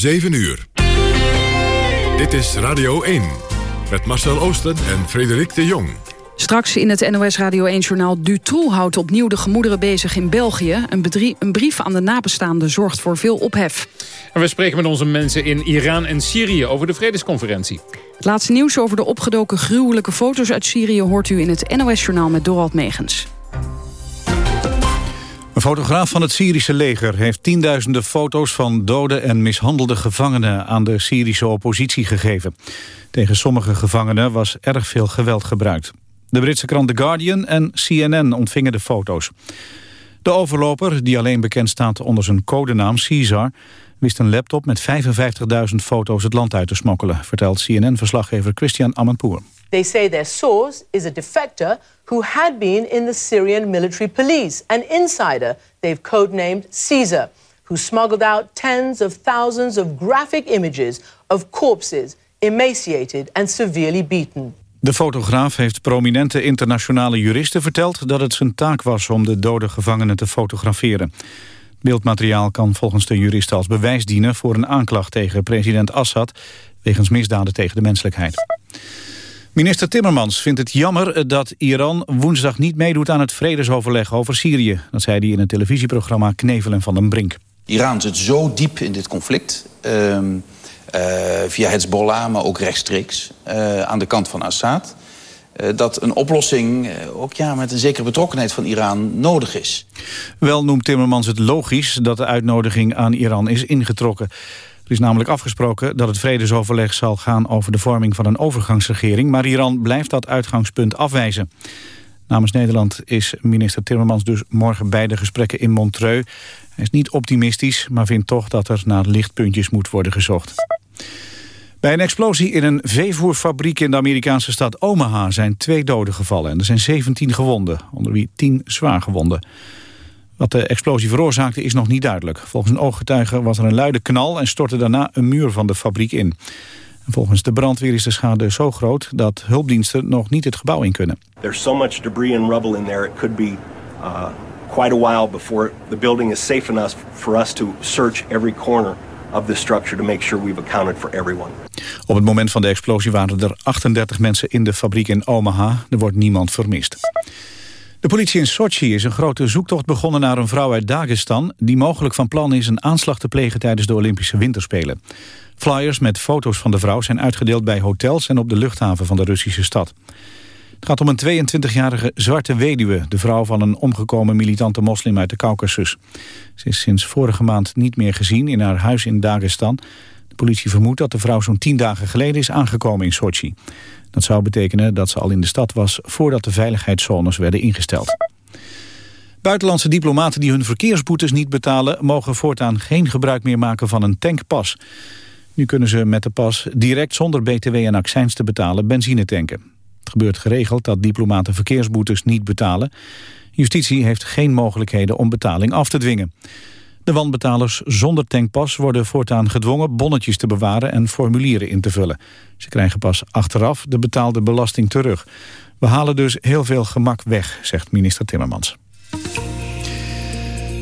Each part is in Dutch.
7 uur. Dit is Radio 1. Met Marcel Oosten en Frederik de Jong. Straks in het NOS Radio 1-journaal Dutroux houdt opnieuw de gemoederen bezig in België. Een, een, brief aan de nabestaanden zorgt voor veel ophef. En we spreken met onze mensen in Iran en Syrië over de vredesconferentie. Het laatste nieuws over de opgedoken gruwelijke foto's uit Syrië... hoort u in het NOS-journaal met Dorald Megens. Een fotograaf van het Syrische leger heeft tienduizenden foto's van dode en mishandelde gevangenen aan de Syrische oppositie gegeven. Tegen sommige gevangenen was erg veel geweld gebruikt. De Britse krant The Guardian en CNN ontvingen de foto's. De overloper, die alleen bekend staat onder zijn codenaam Caesar... wist een laptop met 55.000 foto's het land uit te smokkelen... vertelt CNN-verslaggever Christian Amanpour. They say their source is a defector who had been in the Syrian military police, an insider they've codenamed Caesar, who smuggled out tens of thousands of graphic images of corpses emaciated and severely beaten. De fotograaf heeft prominente internationale juristen verteld... dat het zijn taak was om de dode gevangenen te fotograferen. Beeldmateriaal kan volgens de juristen als bewijs dienen... voor een aanklacht tegen president Assad... wegens misdaden tegen de menselijkheid. Minister Timmermans vindt het jammer dat Iran woensdag niet meedoet aan het vredesoverleg over Syrië. Dat zei hij in het televisieprogramma Knevelen van den Brink. Iran zit zo diep in dit conflict... Uh, uh, via Hezbollah, maar ook rechtstreeks uh, aan de kant van Assad... Uh, dat een oplossing ook ja, met een zekere betrokkenheid van Iran nodig is. Wel noemt Timmermans het logisch dat de uitnodiging aan Iran is ingetrokken. Er is namelijk afgesproken dat het vredesoverleg zal gaan over de vorming van een overgangsregering, maar Iran blijft dat uitgangspunt afwijzen. Namens Nederland is minister Timmermans dus morgen bij de gesprekken in Montreux. Hij is niet optimistisch, maar vindt toch dat er naar lichtpuntjes moet worden gezocht. Bij een explosie in een veevoerfabriek in de Amerikaanse stad Omaha zijn twee doden gevallen en er zijn 17 gewonden, onder wie 10 zwaar gewonden. Wat de explosie veroorzaakte is nog niet duidelijk. Volgens een ooggetuige was er een luide knal en stortte daarna een muur van de fabriek in. En volgens de brandweer is de schade zo groot dat hulpdiensten nog niet het gebouw in kunnen. There's so much debris and rubble in there. It could be uh, quite a while before the building is safe enough for us to search every corner of the structure to make sure we've accounted for everyone. Op het moment van de explosie waren er 38 mensen in de fabriek in Omaha. Er wordt niemand vermist. De politie in Sochi is een grote zoektocht begonnen naar een vrouw uit Dagestan... die mogelijk van plan is een aanslag te plegen tijdens de Olympische Winterspelen. Flyers met foto's van de vrouw zijn uitgedeeld bij hotels en op de luchthaven van de Russische stad. Het gaat om een 22-jarige zwarte weduwe, de vrouw van een omgekomen militante moslim uit de Caucasus. Ze is sinds vorige maand niet meer gezien in haar huis in Dagestan. Politie vermoedt dat de vrouw zo'n tien dagen geleden is aangekomen in Sochi. Dat zou betekenen dat ze al in de stad was voordat de veiligheidszones werden ingesteld. Buitenlandse diplomaten die hun verkeersboetes niet betalen... mogen voortaan geen gebruik meer maken van een tankpas. Nu kunnen ze met de pas direct zonder btw en accijns te betalen benzine tanken. Het gebeurt geregeld dat diplomaten verkeersboetes niet betalen. Justitie heeft geen mogelijkheden om betaling af te dwingen. De wanbetalers zonder tankpas worden voortaan gedwongen bonnetjes te bewaren en formulieren in te vullen. Ze krijgen pas achteraf de betaalde belasting terug. We halen dus heel veel gemak weg, zegt minister Timmermans.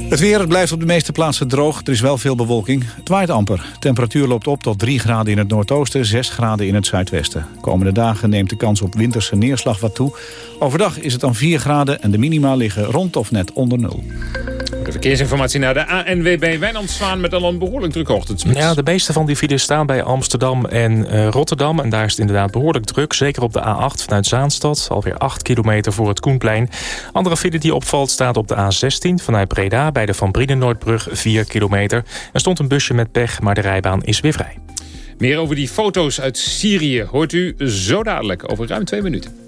Het weer blijft op de meeste plaatsen droog. Er is wel veel bewolking. Het waait amper. Temperatuur loopt op tot 3 graden in het noordoosten, 6 graden in het zuidwesten. komende dagen neemt de kans op winterse neerslag wat toe. Overdag is het dan 4 graden en de minima liggen rond of net onder nul. Verkeersinformatie naar de ANWB Wijnand Zwaan met al een behoorlijk drukke ochtendspits. Ja, de meeste van die files staan bij Amsterdam en uh, Rotterdam. En daar is het inderdaad behoorlijk druk. Zeker op de A8 vanuit Zaanstad. Alweer 8 kilometer voor het Koenplein. Andere file die opvalt staat op de A16 vanuit Breda... bij de Van Brienenoordbrug 4 kilometer. Er stond een busje met pech, maar de rijbaan is weer vrij. Meer over die foto's uit Syrië hoort u zo dadelijk over ruim twee minuten.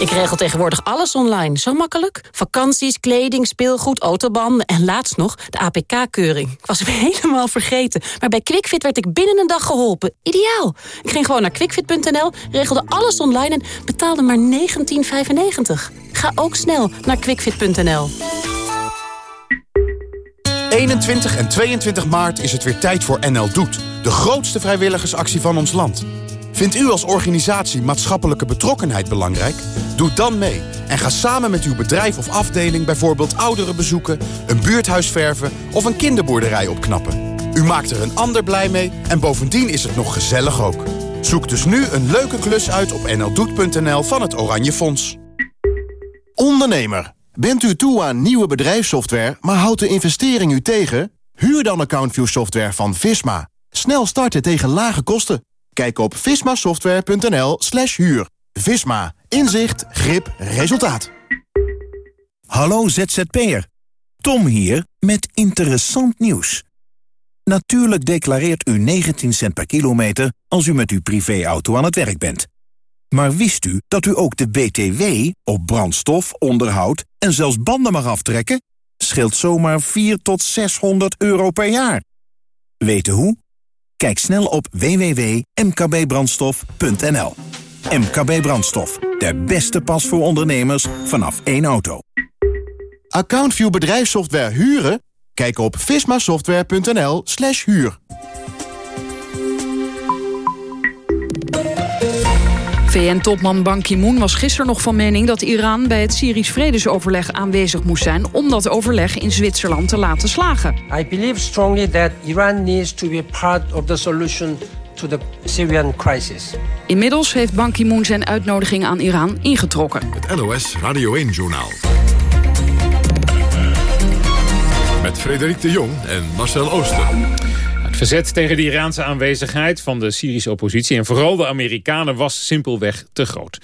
Ik regel tegenwoordig alles online. Zo makkelijk. Vakanties, kleding, speelgoed, autobanden en laatst nog de APK-keuring. Ik was hem helemaal vergeten. Maar bij QuickFit werd ik binnen een dag geholpen. Ideaal. Ik ging gewoon naar quickfit.nl, regelde alles online en betaalde maar 19,95. Ga ook snel naar quickfit.nl. 21 en 22 maart is het weer tijd voor NL Doet. De grootste vrijwilligersactie van ons land. Vindt u als organisatie maatschappelijke betrokkenheid belangrijk? Doe dan mee en ga samen met uw bedrijf of afdeling... bijvoorbeeld ouderen bezoeken, een buurthuis verven of een kinderboerderij opknappen. U maakt er een ander blij mee en bovendien is het nog gezellig ook. Zoek dus nu een leuke klus uit op nldoet.nl van het Oranje Fonds. Ondernemer, bent u toe aan nieuwe bedrijfssoftware... maar houdt de investering u tegen? Huur dan AccountView software van Visma. Snel starten tegen lage kosten. Kijk op vismasoftware.nl slash huur. Visma. Inzicht, grip, resultaat. Hallo ZZP'er. Tom hier met interessant nieuws. Natuurlijk declareert u 19 cent per kilometer als u met uw privéauto aan het werk bent. Maar wist u dat u ook de BTW op brandstof, onderhoud en zelfs banden mag aftrekken? Scheelt zomaar 4 tot 600 euro per jaar. Weten hoe? Kijk snel op www.mkbbrandstof.nl. MKB Brandstof, de beste pas voor ondernemers vanaf één auto. AccountView bedrijfssoftware huren? Kijk op vismasoftware.nl slash huur. VN-topman Ban Ki-moon was gisteren nog van mening dat Iran bij het Syrisch vredesoverleg aanwezig moest zijn om dat overleg in Zwitserland te laten slagen. I believe strongly that Iran needs to be part of the solution to the Syrian crisis. Inmiddels heeft Ban Ki-moon zijn uitnodiging aan Iran ingetrokken. Het NOS Radio 1-journaal. Met Frederik de Jong en Marcel Ooster. Verzet tegen de Iraanse aanwezigheid van de Syrische oppositie... en vooral de Amerikanen was simpelweg te groot.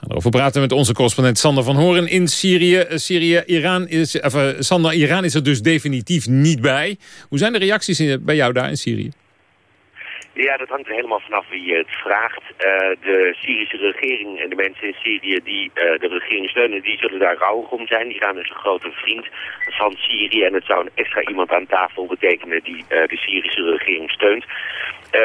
Daarover praten we met onze correspondent Sander van Horen in Syrië. Syrië Iran is, of, uh, Sander, Iran is er dus definitief niet bij. Hoe zijn de reacties bij jou daar in Syrië? Ja, dat hangt er helemaal vanaf wie je het vraagt. Uh, de Syrische regering en de mensen in Syrië die uh, de regering steunen, die zullen daar rouwig om zijn. Iran is een grote vriend van Syrië en het zou een extra iemand aan tafel betekenen die uh, de Syrische regering steunt.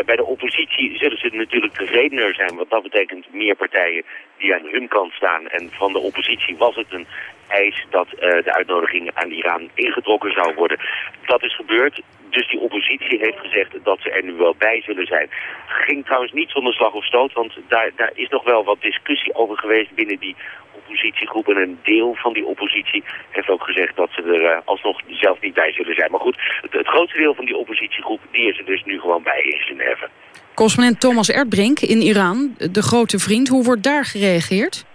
bij de oppositie zullen ze natuurlijk tevreden zijn, want dat betekent meer partijen die aan hun kant staan. En van de oppositie was het een eis dat de uitnodiging aan Iran ingetrokken zou worden. Dat is gebeurd. Dus die oppositie heeft gezegd dat ze er nu wel bij zullen zijn. Ging trouwens niet zonder slag of stoot, want daar, daar is nog wel wat discussie over geweest binnen die oppositiegroep. En een deel van die oppositie heeft ook gezegd dat ze er uh, alsnog zelf niet bij zullen zijn. Maar goed, het, het, grootste deel van die oppositiegroep, die is er dus nu gewoon bij in Genève. Correspondent Thomas Erdbrink in Iran, de grote vriend. Hoe wordt daar gereageerd?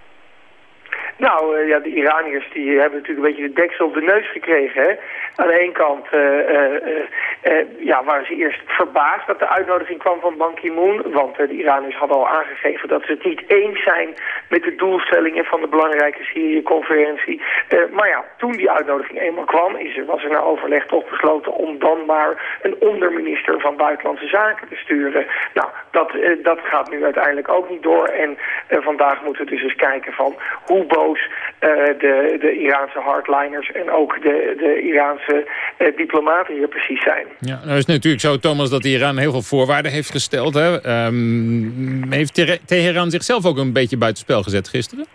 Nou, uh, ja, de Iraniërs die hebben natuurlijk een beetje de deksel op de neus gekregen. Hè? Aan de ene kant uh, ja, waren ze eerst verbaasd dat de uitnodiging kwam van Ban Ki-moon. Want de Iraniërs hadden al aangegeven dat ze het niet eens zijn met de doelstellingen van de belangrijke Syrië-conferentie. maar ja, toen die uitnodiging eenmaal kwam, is er, was er na overleg toch besloten om dan maar een onderminister van Buitenlandse Zaken te sturen. Nou, dat, dat gaat nu uiteindelijk ook niet door. En vandaag moeten we dus eens kijken van hoe boos de, de Iraanse hardliners en ook de, de Iraanse uh, diplomaten hier precies zijn. Ja, nou is natuurlijk zo, Thomas, dat Iran heel veel voorwaarden heeft gesteld. Hè? Um, heeft Teheran zichzelf ook een beetje buitenspel gezet gisteren?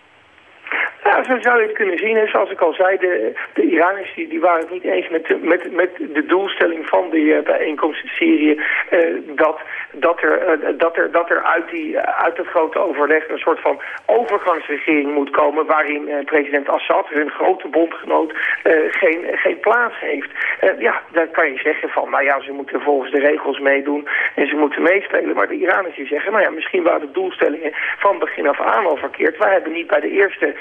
Ja, zo zou het kunnen zien. En zoals ik al zei, de, de die, die waren het niet eens met, de, met, met de doelstelling van de uh, bijeenkomst in Syrië... Uh, dat, dat, er, uh, dat, er, dat er uit, die, uit het grote overleg een soort van overgangsregering moet komen... waarin president Assad, hun grote bondgenoot, geen, geen plaats heeft. ja, dan kan je zeggen van, nou ja, ze moeten volgens de regels meedoen en ze moeten meespelen. Maar de Iraniërs die zeggen, nou ja, misschien waren de doelstellingen van begin af aan al verkeerd. Wij hebben niet bij de eerste...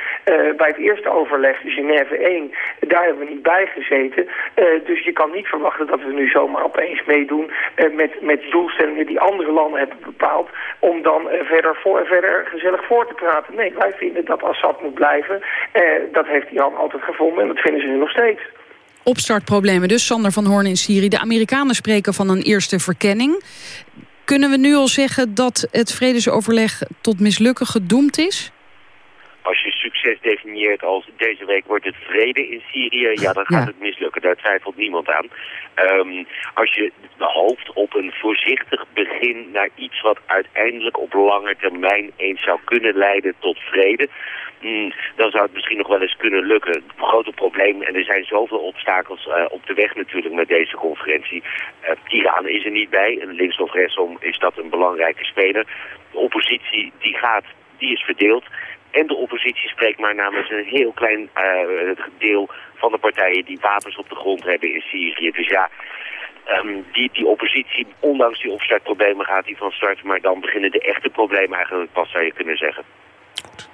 Uh, bij het eerste overleg, Genève 1, daar hebben we niet bij gezeten. Uh, dus je kan niet verwachten dat we nu zomaar opeens meedoen uh, met, met doelstellingen die andere landen hebben bepaald. Om dan verder, voor, verder gezellig voor te praten. Nee, wij vinden dat Assad moet blijven. dat heeft Iran altijd gevonden en dat vinden ze nu nog steeds. Opstartproblemen dus, Sander van Hoorn in Syrië. De Amerikanen spreken van een eerste verkenning. Kunnen we nu al zeggen dat het vredesoverleg tot mislukken gedoemd is? Als je succes definieert als deze week wordt het vrede in Syrië, ja, dan gaat het mislukken. Daar twijfelt niemand aan. Ehm, als je hoopt op een voorzichtig begin naar iets wat uiteindelijk op lange termijn eens zou kunnen leiden tot vrede, mm, dan zou het misschien nog wel eens kunnen lukken. Het grote probleem, en er zijn zoveel obstakels uh, op de weg natuurlijk met deze conferentie. Uh, Iran is er niet bij, en links of rechtsom is dat een belangrijke speler. De oppositie die gaat, die is verdeeld. En de oppositie spreekt maar namens een heel klein uh, deel van de partijen die wapens op de grond hebben in Syrië. Dus ja, um, die, die oppositie, ondanks die opstartproblemen gaat die van start. Maar dan beginnen de echte problemen eigenlijk pas, zou je kunnen zeggen.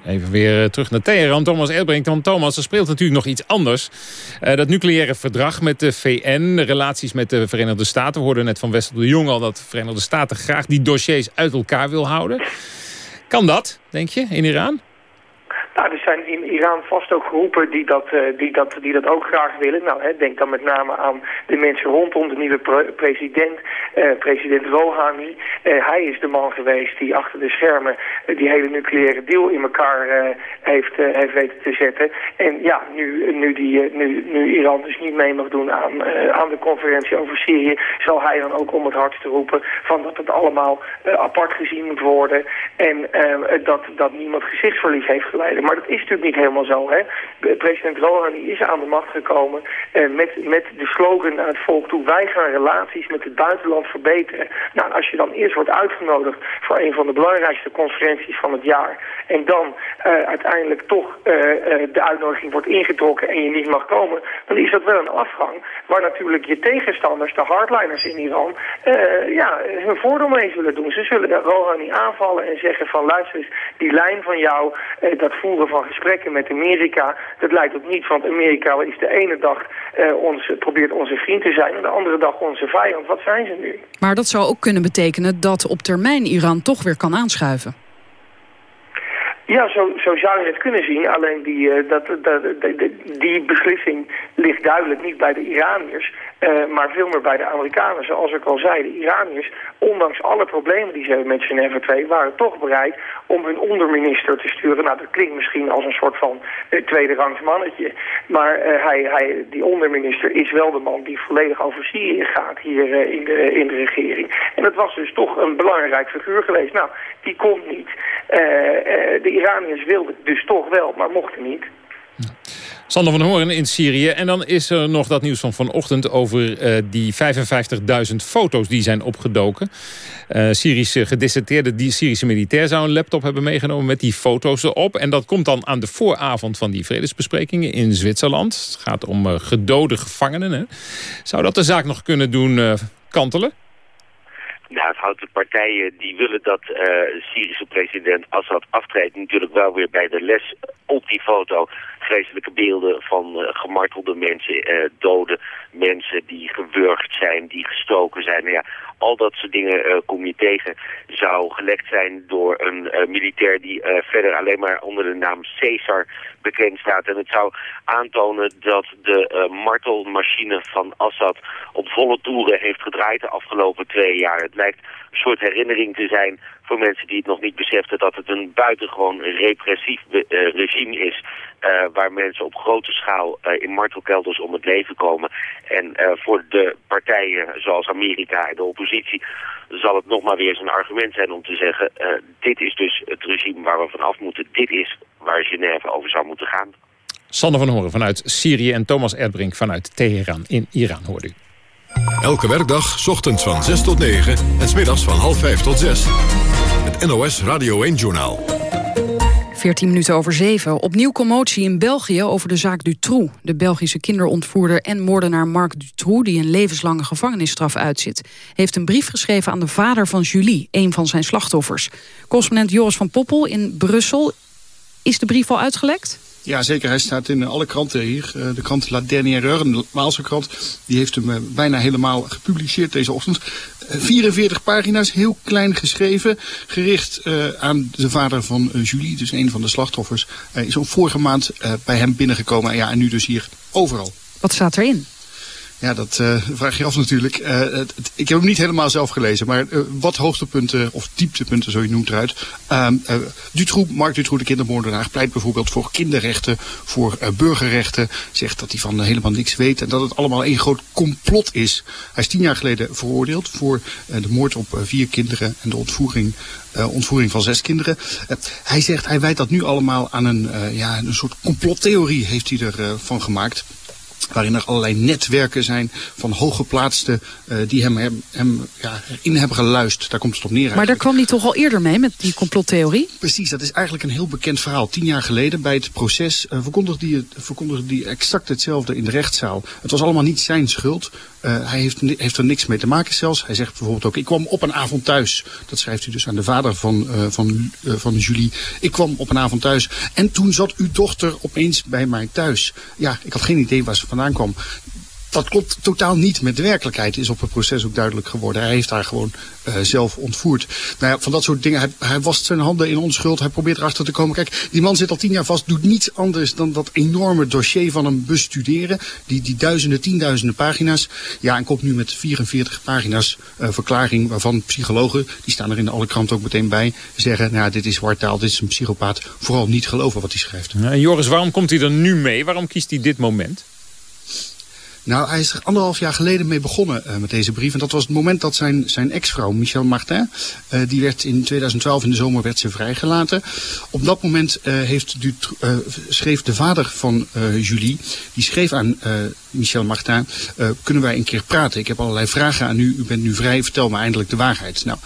Even weer terug naar Teheran. Thomas Elbrink. Want Thomas, er speelt natuurlijk nog iets anders. Uh, dat nucleaire verdrag met de VN, de relaties met de Verenigde Staten. We hoorden net van Wessel de Jong al dat de Verenigde Staten graag die dossiers uit elkaar wil houden. Kan dat, denk je, in Iran? Nou, er zijn in Iran vast ook groepen die dat, uh, die dat, die dat ook graag willen. Nou, hè, denk dan met name aan de mensen rondom de nieuwe pre president, uh, president Rouhani. Uh, hij is de man geweest die achter de schermen die hele nucleaire deal in elkaar heeft, heeft weten te zetten. En ja, nu, nu, die, nu, nu Iran dus niet mee mag doen aan, aan de conferentie over Syrië, zal hij dan ook om het hardst roepen van dat het allemaal apart gezien moet worden. En dat, dat niemand gezichtsverlies heeft geleid. Maar dat is natuurlijk niet helemaal zo. Hè? President Rouhani is aan de macht gekomen eh, met, met de slogan naar het volk toe. Wij gaan relaties met het buitenland verbeteren. Nou, als je dan eerst wordt uitgenodigd voor een van de belangrijkste conferenties van het jaar. En dan uh, uiteindelijk toch uh, de uitnodiging wordt ingetrokken en je niet mag komen. Dan is dat wel een afgang waar natuurlijk je tegenstanders, de hardliners in Iran, ja, hun voordeel mee zullen doen. Ze zullen de Rouhani aanvallen en zeggen van luister eens, die lijn van jou, dat van gesprekken met Amerika, dat lijkt op niets. Want Amerika is de ene dag uh, ons, probeert onze vriend te zijn en de andere dag onze vijand. Wat zijn ze nu? Maar dat zou ook kunnen betekenen dat op termijn Iran toch weer kan aanschuiven. Ja, zo, zo zou je het kunnen zien. Alleen die, uh, dat, dat, die beslissing ligt duidelijk niet bij de Iraniërs. Uh, maar veel meer bij de Amerikanen. Zoals ik al zei, de Iraniërs, ondanks alle problemen die ze hebben met Genève 2... waren toch bereid om hun onderminister te sturen. Nou, dat klinkt misschien als een soort van uh, tweede rangs mannetje. Maar uh, hij, hij, die onderminister is wel de man die volledig over Syrië gaat hier in, de, in de regering. En dat was dus toch een belangrijk figuur geweest. Nou, die komt niet. de Iraniërs wilden dus toch wel, maar mochten niet. Sander van Hoorn in Syrië. En dan is er nog dat nieuws van vanochtend over uh, die 55.000 foto's die zijn opgedoken. Uh, Syrische gedisserteerde die Syrische militair zou een laptop hebben meegenomen met die foto's erop. En dat komt dan aan de vooravond van die vredesbesprekingen in Zwitserland. Het gaat om uh, gedode gevangenen. Hè. Zou dat de zaak nog kunnen doen kantelen? De partijen die willen dat uh, Syrische president Assad aftreedt natuurlijk wel weer bij de les op die foto vreselijke beelden van uh, gemartelde mensen, uh, dode mensen die gewurgd zijn, die gestoken zijn. Nou ja, al dat soort dingen uh, kom je tegen. Zou gelekt zijn door een militair die verder alleen maar onder de naam Caesar bekend staat. En het zou aantonen dat de martelmachine van Assad op volle toeren heeft gedraaid de afgelopen twee jaar. Het lijkt een soort herinnering te zijn voor mensen die het nog niet beseften dat het een buitengewoon repressief uh, regime is uh, waar mensen op grote schaal uh, in martelkelders om het leven komen. En voor de partijen zoals Amerika en de oppositie zal het nog maar weer een argument zijn om te zeggen dit is dus het regime waar we vanaf moeten. Dit is waar Genève over zou moeten gaan. Sander van Horen vanuit Syrië en Thomas Erdbrink vanuit Teheran in Iran hoorde u. Elke werkdag, ochtends van 6 tot 9 en smiddags van half 5 tot 6. Het NOS Radio 1-journaal. 14 minuten over 7. Opnieuw commotie in België over de zaak Dutroux. De Belgische kinderontvoerder en moordenaar Marc Dutroux... die een levenslange gevangenisstraf uitzit... heeft een brief geschreven aan de vader van Julie... een van zijn slachtoffers. Correspondent Joris van Poppel in Brussel. Is de brief al uitgelekt? Ja, zeker. Hij staat in alle kranten hier. Eh, de krant La Dernière Heure, een Waalse krant, die heeft hem eh, bijna helemaal gepubliceerd deze ochtend. 44 eh, pagina's, heel klein geschreven, gericht aan de vader van Julie, dus een van de slachtoffers. Hij is al vorige maand bij hem binnengekomen ja, en nu dus hier overal. Wat staat erin? Ja, dat uh, vraag je af natuurlijk. Het, ik heb hem niet helemaal zelf gelezen, maar uh, wat hoogtepunten of dieptepunten, zo je noemt eruit. Dutroux, Mark Dutroux, de kindermoordenaar, pleit bijvoorbeeld voor kinderrechten, voor burgerrechten. Zegt dat hij van helemaal niks weet en dat het allemaal één groot complot is. Hij is tien jaar geleden veroordeeld voor de moord op vier kinderen en de ontvoering ontvoering van zes kinderen. Hij zegt, hij wijt dat nu allemaal aan een, ja, een soort complottheorie heeft hij ervan van gemaakt waarin er allerlei netwerken zijn van hooggeplaatsten uh, die hem, hem, hem ja, in hebben geluisterd. Daar komt het op neer eigenlijk. Maar daar kwam hij toch al eerder mee met die complottheorie? Precies, dat is eigenlijk een heel bekend verhaal. Tien jaar geleden bij het proces uh, verkondigde hij verkondigde die exact hetzelfde in de rechtszaal. Het was allemaal niet zijn schuld. Uh, hij heeft, heeft er niks mee te maken zelfs. Hij zegt bijvoorbeeld ook, ik kwam op een avond thuis. Dat schrijft hij dus aan de vader van, uh, van, uh, van Julie. Ik kwam op een avond thuis en toen zat uw dochter opeens bij mij thuis. Ja, ik had geen idee waar ze vandaan kwam dat klopt totaal niet met de werkelijkheid, is op het proces ook duidelijk geworden. Hij heeft haar gewoon uh, zelf ontvoerd. Nou ja, van dat soort dingen, hij, hij wast zijn handen in onschuld, hij probeert erachter te komen. Kijk, die man zit al tien jaar vast, doet niets anders dan dat enorme dossier van hem bestuderen. Die, die duizenden, tienduizenden pagina's. Ja, en komt nu met 44 pagina's uh, verklaring waarvan psychologen, die staan er in alle kranten ook meteen bij, zeggen, nou dit is wartaal, dit is een psychopaat. Vooral niet geloven wat hij schrijft. Ja, Joris, waarom komt hij er nu mee? Waarom kiest hij dit moment? Nou, hij is er anderhalf jaar geleden mee begonnen uh, met deze brief. En dat was het moment dat zijn, zijn ex-vrouw, Michel Martin, uh, die werd in 2012 in de zomer werd ze vrijgelaten. Op dat moment uh, heeft schreef de vader van Julie, die schreef aan Michel Martin, kunnen wij een keer praten? Ik heb allerlei vragen aan u, u bent nu vrij, vertel me eindelijk de waarheid. Nou,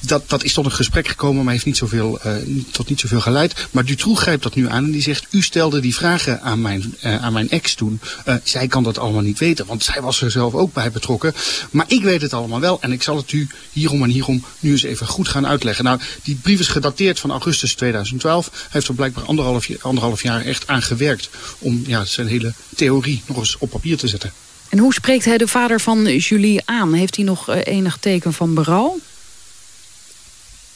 dat, dat is tot een gesprek gekomen, maar heeft niet zoveel, uh, tot niet zoveel geleid. Maar Dutroux grijpt dat nu aan en die zegt... u stelde die vragen aan mijn, uh, aan mijn ex toen. Uh, zij kan dat allemaal niet weten, want zij was er zelf ook bij betrokken. Maar ik weet het allemaal wel en ik zal het u hierom en hierom nu eens even goed gaan uitleggen. Nou, die brief is gedateerd van augustus 2012. Hij heeft er blijkbaar anderhalf, anderhalf jaar echt aan gewerkt... om ja, zijn hele theorie nog eens op papier te zetten. En hoe spreekt hij de vader van Julie aan? Heeft hij nog enig teken van berouw?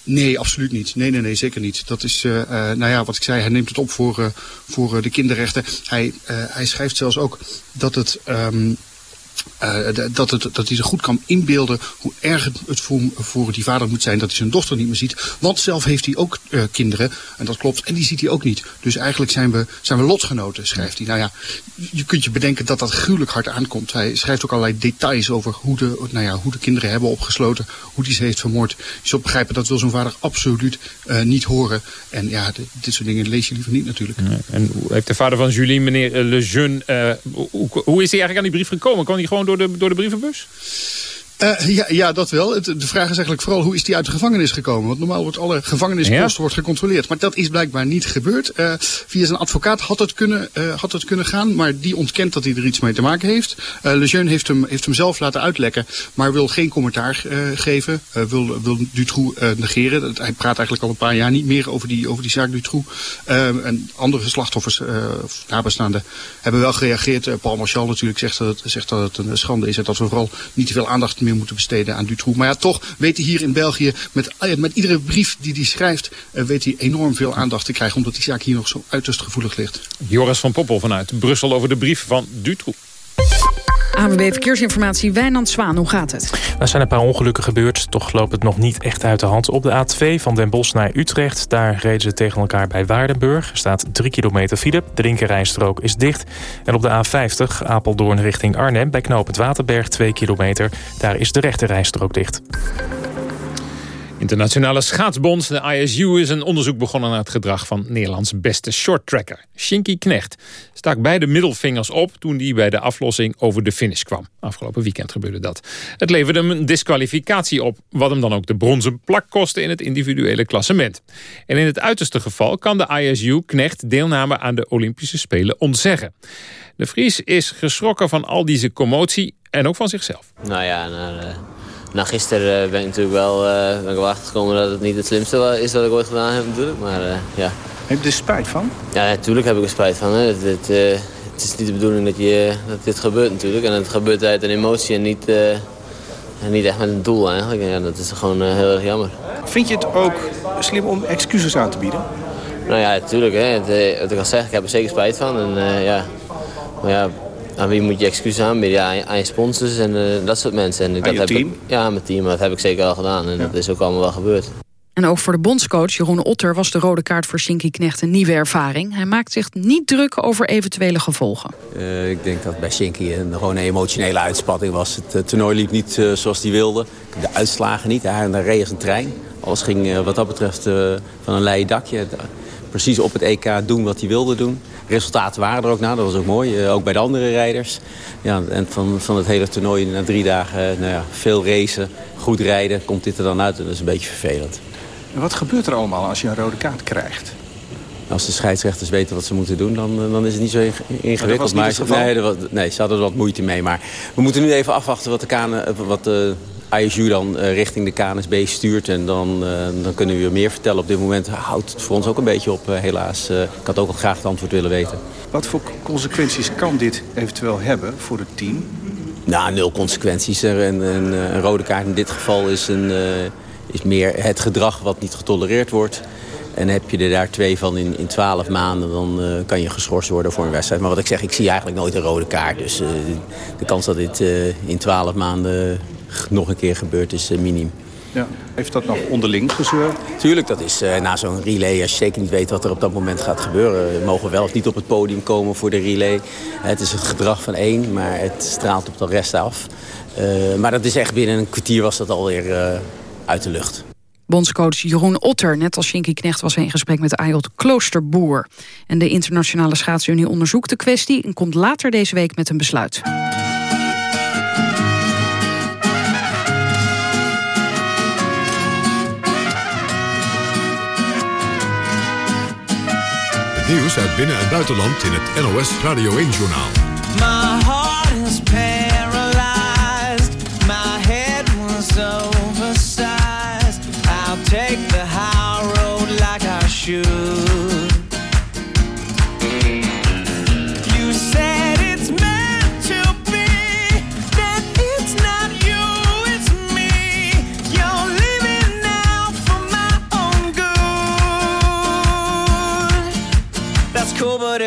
Nee, absoluut niet. Nee, nee, nee, zeker niet. Dat is, uh, uh, nou ja, wat ik zei, hij neemt het op voor, uh, voor de kinderrechten. Hij, hij schrijft zelfs ook dat het... Um, uh, dat, het, dat hij zich goed kan inbeelden hoe erg het voor, voor die vader moet zijn dat hij zijn dochter niet meer ziet. Want zelf heeft hij ook uh, kinderen, en dat klopt, en die ziet hij ook niet. Dus eigenlijk zijn we, zijn we lotgenoten, schrijft hij. Nou ja, je kunt je bedenken dat dat gruwelijk hard aankomt. Hij schrijft ook allerlei details over hoe de, nou ja, hoe de kinderen hebben opgesloten, hoe hij ze heeft vermoord. Je zult begrijpen, dat wil zo'n vader absoluut uh, niet horen. En ja, dit soort dingen lees je liever niet natuurlijk. Ja, en heeft de vader van Julie, meneer Lejeune, hoe, hoe is hij eigenlijk aan die brief gekomen? Gewoon door de, door de brievenbus? Uh, ja, ja, dat wel. Het, de vraag is eigenlijk vooral hoe is die uit de gevangenis gekomen? Want normaal wordt alle gevangenispost ja. wordt gecontroleerd. Maar dat is blijkbaar niet gebeurd. Uh, via zijn advocaat had het, kunnen, uh, had het kunnen gaan, maar die ontkent dat hij er iets mee te maken heeft. Lejeune heeft hem, heeft hem zelf laten uitlekken, maar wil geen commentaar geven. wil, wil Dutroux negeren. Hij praat eigenlijk al een paar jaar niet meer over die, over die zaak Dutroux. en andere slachtoffers, of nabestaanden, hebben wel gereageerd. Paul Marchal natuurlijk zegt dat, het, zegt dat het een schande is en dat we vooral niet te veel aandacht meer moeten besteden aan Dutroux. Maar ja, toch weet hij hier in België, met, met iedere brief die hij schrijft, uh, weet hij enorm veel aandacht te krijgen, omdat die zaak hier nog zo uiterst gevoelig ligt. Joris van Poppel vanuit Brussel over de brief van Dutroux. ANWB Verkeersinformatie, Wijnand Zwaan, hoe gaat het? Er zijn een paar ongelukken gebeurd, toch loopt het nog niet echt uit de hand. Op de A2 van Den Bosch naar Utrecht, daar reden ze tegen elkaar bij Waardenburg. Er staat 3 kilometer file, de linkerrijstrook is dicht. En op de A50 Apeldoorn richting Arnhem, bij knoop het Waterberg 2 kilometer. Daar is de rechterrijstrook dicht. Internationale Schaatsbond, de ISU, is een onderzoek begonnen naar het gedrag van Nederlands beste shorttracker. Shinky Knecht stak beide middelvingers op toen hij bij de aflossing over de finish kwam. Afgelopen weekend gebeurde dat. Het leverde hem een disqualificatie op, wat hem dan ook de bronzen plak kostte in het individuele klassement. En in het uiterste geval kan de ISU Knecht deelname aan de Olympische Spelen ontzeggen. De Vries is geschrokken van al deze commotie en ook van zichzelf. Nou ja, nou, na gisteren uh, ben ik natuurlijk wel, uh, ben ik wel achtergekomen dat het niet het slimste is wat ik ooit gedaan heb natuurlijk. Maar, uh, ja. Heb je er spijt van? Ja, natuurlijk heb ik er spijt van. Hè. Het, het, het, is niet de bedoeling dat, je, dat dit gebeurt natuurlijk. En het gebeurt uit een emotie en niet, en niet echt met een doel eigenlijk. Ja, dat is gewoon heel erg jammer. Vind je het ook slim om excuses aan te bieden? Nou ja, natuurlijk. Hè. Het, wat ik al zeg, ik heb er zeker spijt van. En, ja, maar ja, aan wie moet je excuses aanbieden? Ja, aan je sponsors en dat soort mensen. En aan dat je heb team? Ik, ja, aan mijn team. Dat heb ik zeker al gedaan. En dat is ook allemaal wel gebeurd. En ook voor de bondscoach Jeroen Otter was de rode kaart voor Shinky Knecht een nieuwe ervaring. Hij maakt zich niet druk over eventuele gevolgen. Uh, ik denk dat bij Shinky een, gewoon een emotionele uitspatting was. Het uh, toernooi liep niet uh, zoals hij wilde. De uitslagen niet. Hij daar reed als een trein. Alles ging wat dat betreft van een leien dakje. Precies op het EK doen wat hij wilde doen. Resultaten waren er ook na, dat was ook mooi. ook bij de andere rijders. Ja, en van, van het hele toernooi na drie dagen nou ja, veel racen, goed rijden, komt dit er dan uit. En dat is een beetje vervelend. En wat gebeurt er allemaal als je een rode kaart krijgt? Als de scheidsrechters weten wat ze moeten doen, dan, dan is het niet zo ingewikkeld. Maar, nee, nee, ze hadden er wat moeite mee. Maar we moeten nu even afwachten wat de, KN, wat de ISU dan uh, richting de KNSB stuurt. En dan, uh, dan kunnen we weer meer vertellen. Op dit moment houdt het voor ons ook een beetje op, uh, helaas. ik had ook al graag het antwoord willen weten. Wat voor consequenties kan dit eventueel hebben voor het team? Nou, nul consequenties. Een, een, een rode kaart in dit geval is een is meer het gedrag wat niet getolereerd wordt. En heb je er daar twee van in, in 12 maanden, dan uh, kan je geschorst worden voor een wedstrijd. Maar wat ik zeg, ik zie eigenlijk nooit een rode kaart. Dus uh, de kans dat dit uh, in 12 maanden nog een keer gebeurt is minim. Ja. Heeft dat nog onderling gezeur? Tuurlijk, dat is na zo'n relay, als je zeker niet weet wat er op dat moment gaat gebeuren... mogen wel of niet op het podium komen voor de relay. Het is het gedrag van één, maar het straalt op de rest af. maar dat is echt binnen een kwartier was dat alweer uit de lucht. Bondscoach Jeroen Otter, net als Shinky Knecht, was in gesprek met Ayot Kloosterboer. En de Internationale Schaatsunie onderzoekt de kwestie en komt later deze week met een besluit. Nieuws uit binnen- en buitenland in het NOS Radio 1-journaal.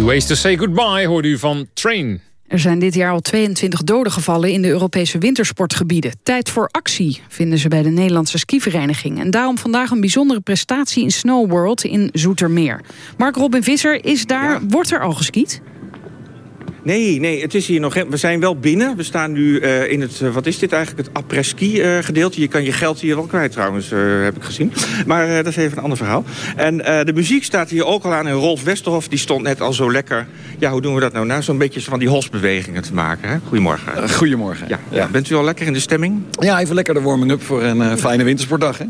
50 Ways to Say Goodbye hoorde u van Train. Er zijn dit jaar al 22 doden gevallen in de Europese wintersportgebieden. Tijd voor actie, vinden ze bij de Nederlandse skivereniging. En daarom vandaag een bijzondere prestatie in Snow World in Zoetermeer. Mark Robin Visser is daar. Wordt er al geskiet? Nee, nee, het is hier nog... We zijn wel binnen. We staan nu uh, in het... Uh, wat is dit eigenlijk? Het après-ski uh, gedeelte. Je kan je geld hier wel kwijt trouwens, heb ik gezien. Maar dat is even een ander verhaal. En de muziek staat hier ook al aan. En Rolf Westerhof die stond net al zo lekker... Ja, hoe doen we dat nou? Nou, zo'n beetje van die hosbewegingen te maken. Hè? Goedemorgen. goedemorgen. Ja, ja. Bent u al lekker in de stemming? Ja, even lekker de warming-up voor een fijne wintersportdag. Hè?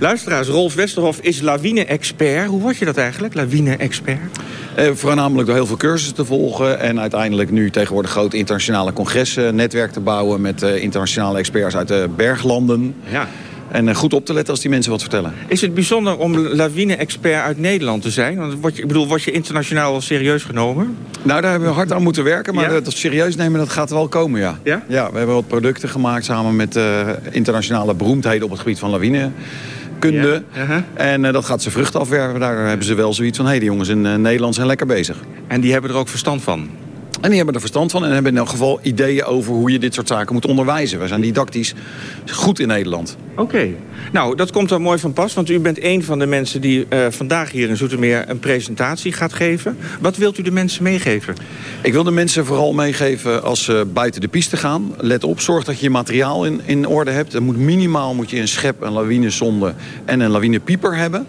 Luisteraars, Rolf Westerhof is lawine-expert. Hoe word je dat eigenlijk, lawine-expert? voornamelijk door heel veel cursussen te volgen. En uiteindelijk nu tegenwoordig grote internationale congressen, netwerk te bouwen met uh, internationale experts uit de berglanden. Ja. En uh, goed op te letten als die mensen wat vertellen. Is het bijzonder om lawine-expert uit Nederland te zijn? Want word je, ik bedoel, word je internationaal serieus genomen? Nou, daar hebben we hard aan moeten werken. Maar ja? dat serieus nemen, dat gaat wel komen, ja. Ja? Ja, we hebben wat producten gemaakt samen met uh, internationale beroemdheden op het gebied van lawine kunde. Ja. Uh -huh. En uh, dat gaat ze vruchten afwerpen. Daar hebben ze wel zoiets van... hé, hey, die jongens in uh, Nederland zijn lekker bezig. En die hebben er ook verstand van? En die hebben er verstand van en hebben in elk geval ideeën over hoe je dit soort zaken moet onderwijzen. We zijn didactisch goed in Nederland. Oké. Okay. Nou, dat komt er mooi van pas, want u bent een van de mensen die uh, vandaag hier in Zoetermeer een presentatie gaat geven. Wat wilt u de mensen meegeven? Ik wil de mensen vooral meegeven als ze buiten de piste gaan. Let op, zorg dat je je materiaal in, in orde hebt. Er moet minimaal moet je een schep, een lawinesonde en een lawinepieper hebben.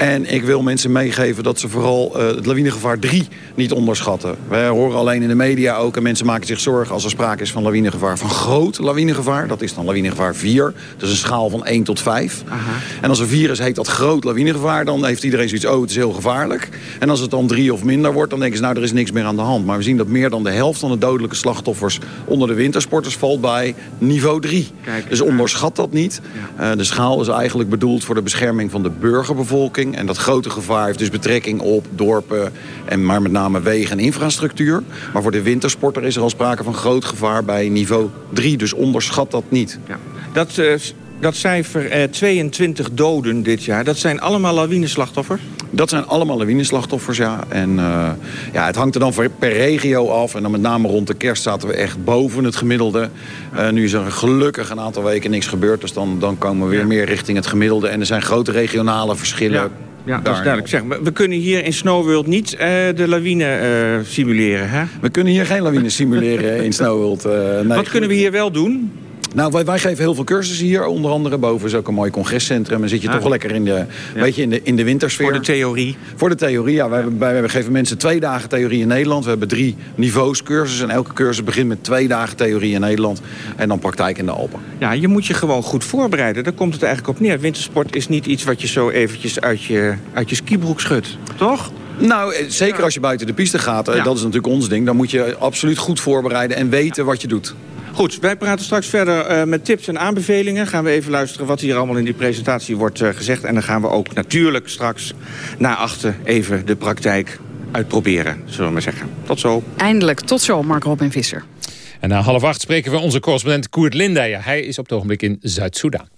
En ik wil mensen meegeven dat ze vooral uh, het lawinegevaar 3 niet onderschatten. Wij horen alleen in de media ook en mensen maken zich zorgen als er sprake is van lawinegevaar. Van groot lawinegevaar, dat is dan lawinegevaar 4. Dat is een schaal van 1 tot 5. Aha. En als er 4 is, heet dat groot lawinegevaar. Dan heeft iedereen zoiets, oh het is heel gevaarlijk. En als het dan 3 of minder wordt, dan denken ze nou er is niks meer aan de hand. Maar we zien dat meer dan de helft van de dodelijke slachtoffers onder de wintersporters valt bij niveau 3. Kijk, dus onderschat dat niet. Ja. Uh, de schaal is eigenlijk bedoeld voor de bescherming van de burgerbevolking. En dat grote gevaar heeft dus betrekking op dorpen, en maar met name wegen en infrastructuur. Maar voor de wintersporter is er al sprake van groot gevaar bij niveau 3. Dus onderschat dat niet. Ja. Dat, uh, dat cijfer uh, 22 doden dit jaar, dat zijn allemaal lawineslachtoffers? Dat zijn allemaal lawineslachtoffers, ja. En uh, ja, het hangt er dan per regio af. En dan met name rond de kerst zaten we echt boven het gemiddelde. Uh, nu is er gelukkig een aantal weken niks gebeurd. Dus dan, dan komen we weer ja. meer richting het gemiddelde. En er zijn grote regionale verschillen. Ja. Ja, dat is duidelijk. Zeg, we kunnen hier in Snow World niet uh, de lawine uh, simuleren, hè? We kunnen hier geen lawine simuleren in Snow World. Uh, nee. Wat kunnen we hier wel doen? Nou, wij, wij, geven heel veel cursussen hier. Onder andere boven is ook een mooi congrescentrum. En zit je ah. toch lekker in de, ja. weet je, in, de, in de wintersfeer. Voor de theorie. Voor de theorie, ja. Wij, wij, wij geven mensen twee dagen theorie in Nederland. We hebben drie niveaus cursussen. En elke cursus begint met twee dagen theorie in Nederland. En dan praktijk in de Alpen. Ja, je moet je gewoon goed voorbereiden. Daar komt het eigenlijk op neer. Wintersport is niet iets wat je zo eventjes uit je, uit je skibroek schudt. Toch? Nou, zeker ja. als je buiten de piste gaat. Ja. Dat is natuurlijk ons ding. Dan moet je absoluut goed voorbereiden en weten wat je doet. Goed, wij praten straks verder uh, met tips en aanbevelingen. Gaan we even luisteren wat hier allemaal in die presentatie wordt uh, gezegd. En dan gaan we ook natuurlijk straks na achter even de praktijk uitproberen, zullen we maar zeggen. Tot zo. Eindelijk, tot zo, Mark Robin Visser. En na half acht spreken we onze correspondent Koert Lindijer. Hij is op het ogenblik in Zuid-Soedan.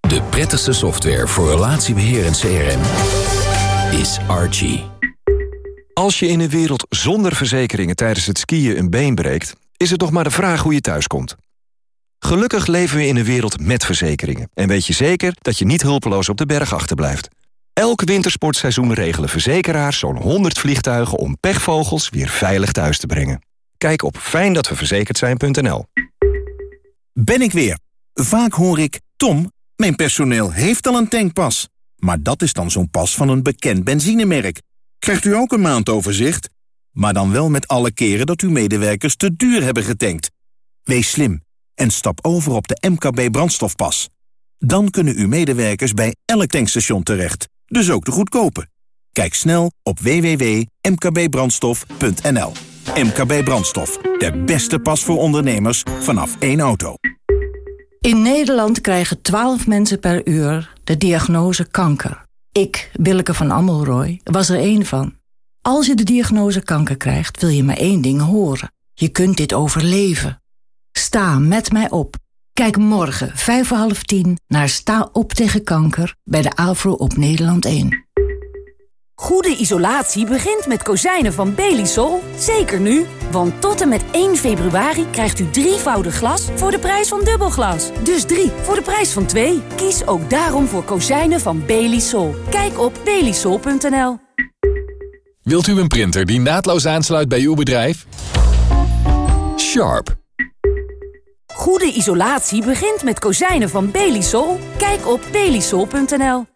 De prettigste software voor relatiebeheer en CRM is Archie. Als je in een wereld zonder verzekeringen tijdens het skiën een been breekt... is het nog maar de vraag hoe je thuiskomt. Gelukkig leven we in een wereld met verzekeringen... en weet je zeker dat je niet hulpeloos op de berg achterblijft. Elk wintersportseizoen regelen verzekeraars zo'n 100 vliegtuigen... om pechvogels weer veilig thuis te brengen. Kijk op fijndatweverzekerd zijn.nl. Ben ik weer. Vaak hoor ik... Tom, mijn personeel heeft al een tankpas. Maar dat is dan zo'n pas van een bekend benzinemerk. Krijgt u ook een maandoverzicht? Maar dan wel met alle keren dat uw medewerkers te duur hebben getankt. Wees slim en stap over op de MKB brandstofpas. Dan kunnen uw medewerkers bij elk tankstation terecht, dus ook de goedkope. Kijk snel op www.mkbbrandstof.nl. MKB Brandstof, de beste pas voor ondernemers vanaf één auto. In Nederland krijgen 12 mensen per uur de diagnose kanker. Ik, Willeke van Ammelrooy, was er één van. Als je de diagnose kanker krijgt, wil je maar één ding horen. Je kunt dit overleven. Sta met mij op. Kijk morgen, vijf voor half tien, naar Sta op tegen kanker... bij de AVRO op Nederland 1. Goede isolatie begint met kozijnen van Belisol. Zeker nu, want tot en met 1 februari krijgt u drievoudig glas voor de prijs van dubbelglas. Dus drie voor de prijs van twee. Kies ook daarom voor kozijnen van Belisol. Kijk op belisol.nl. Wilt u een printer die naadloos aansluit bij uw bedrijf? Sharp. Goede isolatie begint met kozijnen van Belisol. Kijk op belisol.nl.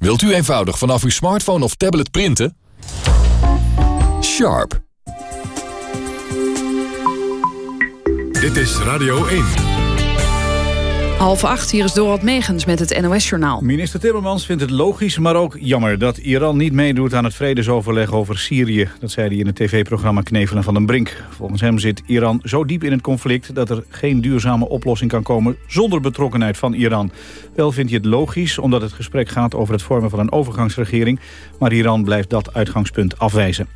Wilt u eenvoudig vanaf uw smartphone of tablet printen? Sharp. Dit is Radio 1. Half acht, hier is Dorot Megens met het NOS-journaal. Minister Timmermans vindt het logisch, maar ook jammer... dat Iran niet meedoet aan het vredesoverleg over Syrië. Dat zei hij in het tv-programma Knevelen van den Brink. Volgens hem zit Iran zo diep in het conflict... dat er geen duurzame oplossing kan komen zonder betrokkenheid van Iran. Wel vindt hij het logisch, omdat het gesprek gaat over het vormen van een overgangsregering... maar Iran blijft dat uitgangspunt afwijzen.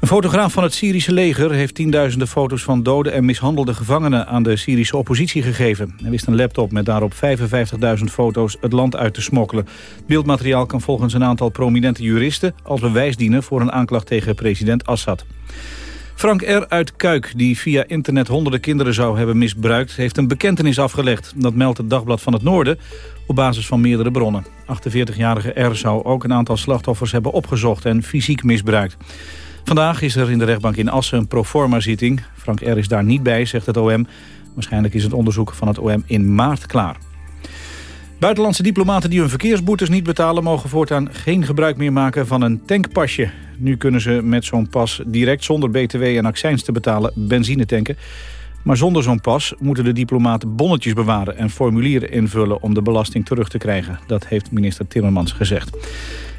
Een fotograaf van het Syrische leger heeft tienduizenden foto's van dode en mishandelde gevangenen aan de Syrische oppositie gegeven. Hij wist een laptop met daarop 55.000 foto's het land uit te smokkelen. Beeldmateriaal kan volgens een aantal prominente juristen als bewijs dienen voor een aanklacht tegen president Assad. Frank R. uit Kuik, die via internet honderden kinderen zou hebben misbruikt... heeft een bekentenis afgelegd. Dat meldt het Dagblad van het Noorden op basis van meerdere bronnen. 48-jarige R. zou ook een aantal slachtoffers hebben opgezocht en fysiek misbruikt. Vandaag is er in de rechtbank in Assen een proforma-zitting. Frank R. is daar niet bij, zegt het OM. Waarschijnlijk is het onderzoek van het OM in maart klaar. Buitenlandse diplomaten die hun verkeersboetes niet betalen... mogen voortaan geen gebruik meer maken van een tankpasje. Nu kunnen ze met zo'n pas direct zonder btw en accijns te betalen benzine tanken. Maar zonder zo'n pas moeten de diplomaten bonnetjes bewaren... en formulieren invullen om de belasting terug te krijgen. Dat heeft minister Timmermans gezegd.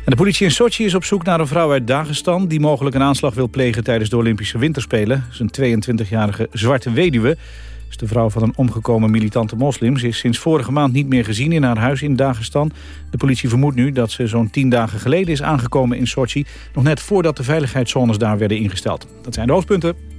De politie in Sochi is op zoek naar een vrouw uit Dagestan... die mogelijk een aanslag wil plegen tijdens de Olympische Winterspelen. Een 22-jarige zwarte weduwe. is de vrouw van een omgekomen militante moslim. Ze is sinds vorige maand niet meer gezien in haar huis in Dagestan. De politie vermoedt nu dat ze zo'n tien dagen geleden is aangekomen in Sochi... nog net voordat de veiligheidszones daar werden ingesteld. Dat zijn de hoofdpunten.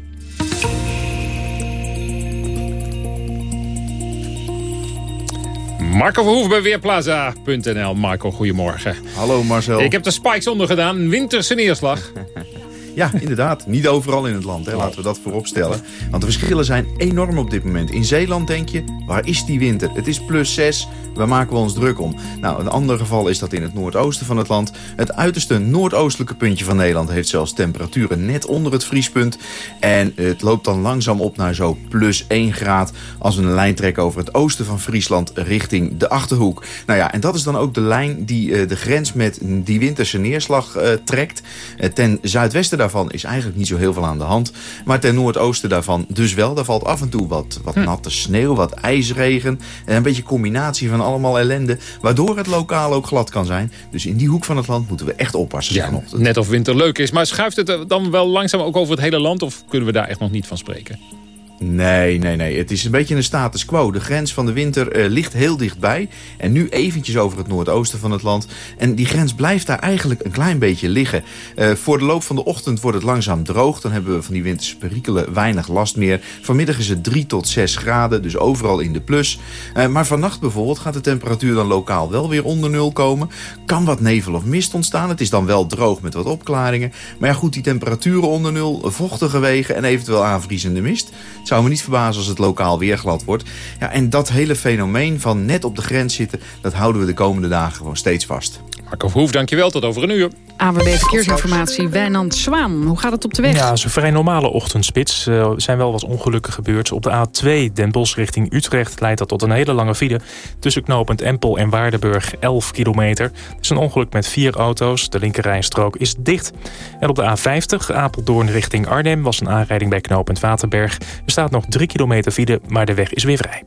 Marco Verhoef bij Weerplaza.nl. Marco, goedemorgen. Hallo Marcel. Ik heb de spikes ondergedaan. Winterse neerslag. Ja, inderdaad. Niet overal in het land. Hè. Laten we dat voorop stellen. Want de verschillen zijn enorm op dit moment. In Zeeland denk je, waar is die winter? Het is plus 6. Waar maken we ons druk om? Nou, een ander geval is dat in het noordoosten van het land. Het uiterste noordoostelijke puntje van Nederland heeft zelfs temperaturen net onder het vriespunt. En het loopt dan langzaam op naar zo plus 1 graad als we een lijn trekken over het oosten van Friesland richting de Achterhoek. Nou ja, en dat is dan ook de lijn die uh, de grens met die winterse neerslag uh, trekt. Uh, ten zuidwesten daarvan is eigenlijk niet zo heel veel aan de hand. Maar ten noordoosten daarvan dus wel. Daar valt af en toe wat, wat hm. natte sneeuw, wat ijsregen. En een beetje combinatie van allemaal ellende. Waardoor het lokaal ook glad kan zijn. Dus in die hoek van het land moeten we echt oppassen ja, vanochtend. Net of winter leuk is. Maar schuift het dan wel langzaam ook over het hele land? Of kunnen we daar echt nog niet van spreken? Nee, nee, nee. Het is een beetje een status quo. De grens van de winter uh, ligt heel dichtbij. En nu eventjes over het noordoosten van het land. En die grens blijft daar eigenlijk een klein beetje liggen. Uh, voor de loop van de ochtend wordt het langzaam droog. Dan hebben we van die winterse perikelen weinig last meer. Vanmiddag is het 3 tot 6 graden, dus overal in de plus. Uh, maar vannacht bijvoorbeeld gaat de temperatuur dan lokaal wel weer onder nul komen. Kan wat nevel of mist ontstaan. Het is dan wel droog met wat opklaringen. Maar ja goed, die temperaturen onder nul, vochtige wegen en eventueel aanvriezende mist zou me niet verbazen als het lokaal weer glad wordt. Ja, en dat hele fenomeen van net op de grens zitten... dat houden we de komende dagen gewoon steeds vast. Marco Verhoef, dankjewel. Tot over een uur. AWB Verkeersinformatie, Wijnand Zwaan. Hoe gaat het op de weg? Ja, het is een vrij normale ochtendspits. Er uh, zijn wel wat ongelukken gebeurd. Op de A2 Den Bosch richting Utrecht leidt dat tot een hele lange file. Tussen knooppunt Empel en Waardenburg 11 kilometer. Het is een ongeluk met vier auto's. De linkerrijstrook is dicht. En op de A50 Apeldoorn richting Arnhem was een aanrijding bij knooppunt Waterberg. Er staat nog 3 kilometer file, maar de weg is weer vrij.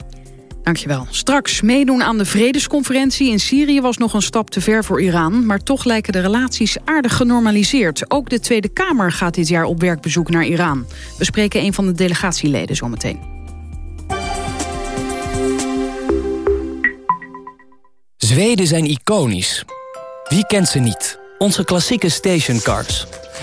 Dankjewel. Straks meedoen aan de vredesconferentie in Syrië was nog een stap te ver voor Iran. Maar toch lijken de relaties aardig genormaliseerd. Ook de Tweede Kamer gaat dit jaar op werkbezoek naar Iran. We spreken een van de delegatieleden zometeen. Zweden zijn iconisch. Wie kent ze niet? Onze klassieke stationcars.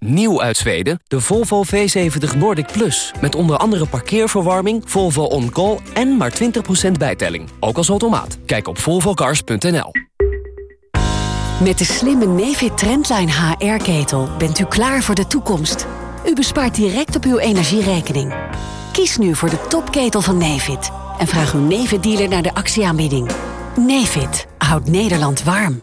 Nieuw uit Zweden, de Volvo V70 Nordic Plus. Met onder andere parkeerverwarming, Volvo On Call en maar 20% bijtelling. Ook als automaat. Kijk op volvocars.nl. Met de slimme Nefit Trendline HR-ketel bent u klaar voor de toekomst. U bespaart direct op uw energierekening. Kies nu voor de topketel van Nefit. En vraag uw Nefit-dealer naar de actieaanbieding. Nefit houdt Nederland warm.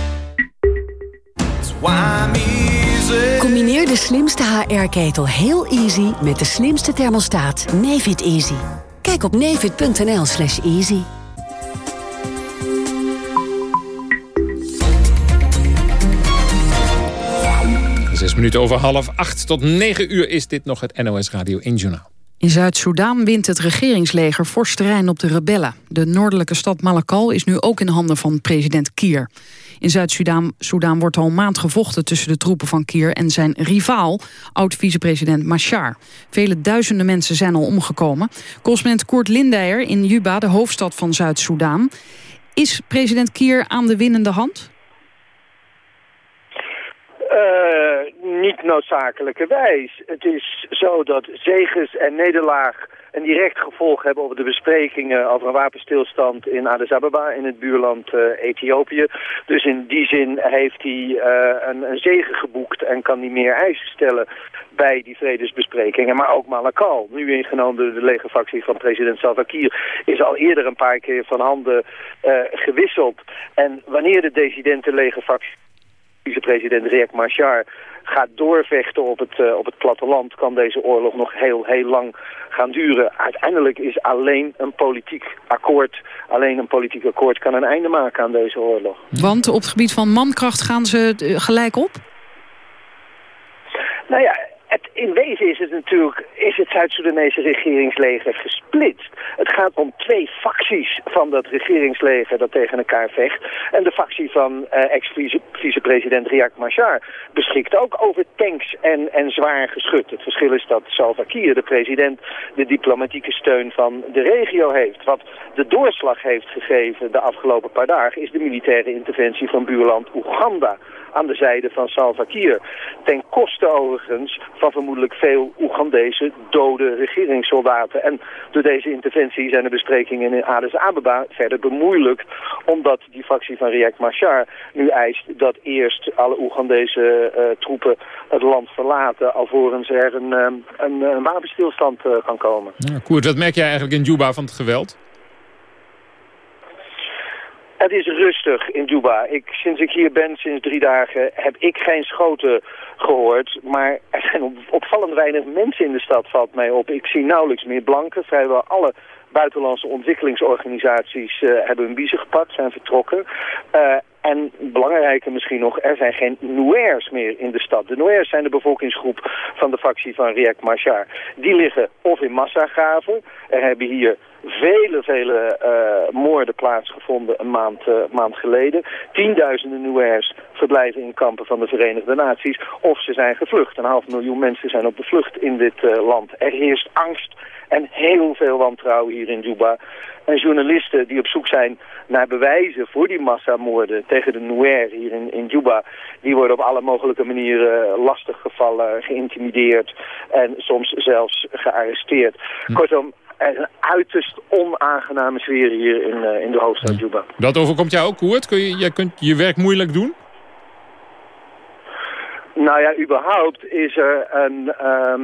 Combineer de slimste HR-ketel heel easy met de slimste thermostaat Nefit Easy. Kijk op nefit.nl slash easy. Zes minuten over half acht tot negen uur is dit nog het NOS Radio 1 Journaal. In Zuid-Soedan wint het regeringsleger fors terrein op de rebellen. De noordelijke stad Malakal is nu ook in handen van president Kier. In Zuid-Soedan wordt al een maand gevochten tussen de troepen van Kier en zijn rivaal, oud-vicepresident Machar. Vele duizenden mensen zijn al omgekomen. Correspondent Koert Lindeyer in Juba, de hoofdstad van Zuid-Soedan. Is president Kier aan de winnende hand? Uh, niet noodzakelijkerwijs. Het is zo dat zegens en nederlaag een direct gevolg hebben op de besprekingen over een wapenstilstand in Addis Ababa, in het buurland uh, Ethiopië. Dus in die zin heeft hij uh, een, een zegen geboekt en kan niet meer eisen stellen bij die vredesbesprekingen. Maar ook Malakal, nu ingenomen de legerfractie van president Salva Kiir, is al eerder een paar keer van handen uh, gewisseld. En wanneer de dissidente legerfractie vicepresident Riek Machar gaat doorvechten op het, uh, op het platteland... kan deze oorlog nog heel, heel lang gaan duren. Uiteindelijk is alleen een politiek akkoord... alleen een politiek akkoord kan een einde maken aan deze oorlog. Want op het gebied van mankracht gaan ze gelijk op? Nou ja, het, in wezen is het natuurlijk, is het Zuid-Soedanese regeringsleger gesplitst. Het gaat om twee facties van dat regeringsleger dat tegen elkaar vecht. En de factie van uh, ex-vicepresident Riek Machar beschikt ook over tanks en, en zwaar geschut. Het verschil is dat Salva Kiir, de president, de diplomatieke steun van de regio heeft. Wat de doorslag heeft gegeven de afgelopen paar dagen is de militaire interventie van buurland Oeganda aan de zijde van Salva Kiir. Ten koste overigens van vermoedelijk veel Oegandese dode regeringssoldaten. En door deze interventie zijn de besprekingen in Addis Ababa verder bemoeilijkt. Omdat die fractie van Riek Machar nu eist dat eerst alle Oegandese uh, troepen het land verlaten. Alvorens er een, um, een, een wapenstilstand uh, kan komen. Ja, Koert, wat merk jij eigenlijk in Juba van het geweld? Het is rustig in Juba. Ik, sinds ik hier ben, sinds drie dagen, heb ik geen schoten gehoord. Maar er zijn op, opvallend weinig mensen in de stad, valt mij op. Ik zie nauwelijks meer blanken. Vrijwel alle buitenlandse ontwikkelingsorganisaties uh, hebben hun biezen gepakt, zijn vertrokken. Uh, en belangrijker misschien nog, er zijn geen Nuers meer in de stad. De Nuers zijn de bevolkingsgroep van de fractie van Riek Machar. Die liggen of in massagraven. Er hebben hier vele, vele uh, moorden plaatsgevonden een maand, uh, maand geleden. Tienduizenden Nuers verblijven in kampen van de Verenigde Naties. Of ze zijn gevlucht. Een half miljoen mensen zijn op de vlucht in dit uh, land. Er heerst angst en heel veel wantrouwen hier in Juba. En journalisten die op zoek zijn naar bewijzen voor die massamoorden tegen de Nuer hier in, in Juba, die worden op alle mogelijke manieren lastiggevallen, geïntimideerd en soms zelfs gearresteerd. Kortom, er is een uiterst onaangename sfeer hier in, eh, in de hoofdstad Juba. Dat overkomt jou ook, Koert? Kun je, jij kunt je werk moeilijk doen? Nou ja, überhaupt is er een, ehm,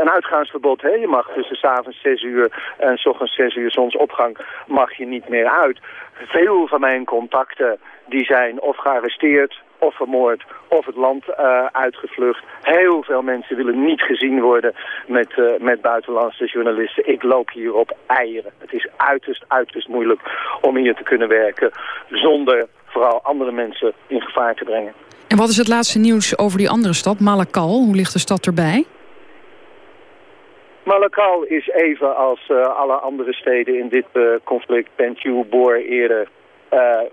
een uitgaansverbod. Hè? Je mag tussen s'avonds 6 uur en s ochtends 6 uur zonsopgang mag je niet meer uit. Veel van mijn contacten die zijn of gearresteerd of vermoord of het land uh, uitgevlucht. Heel veel mensen willen niet gezien worden met, uh, met buitenlandse journalisten. Ik loop hier op eieren. Het is uiterst, uiterst moeilijk om hier te kunnen werken zonder vooral andere mensen in gevaar te brengen. En wat is het laatste nieuws over die andere stad, Malakal? Hoe ligt de stad erbij? Malakal is even als uh, alle andere steden in dit conflict, Bentiu, Boer eerder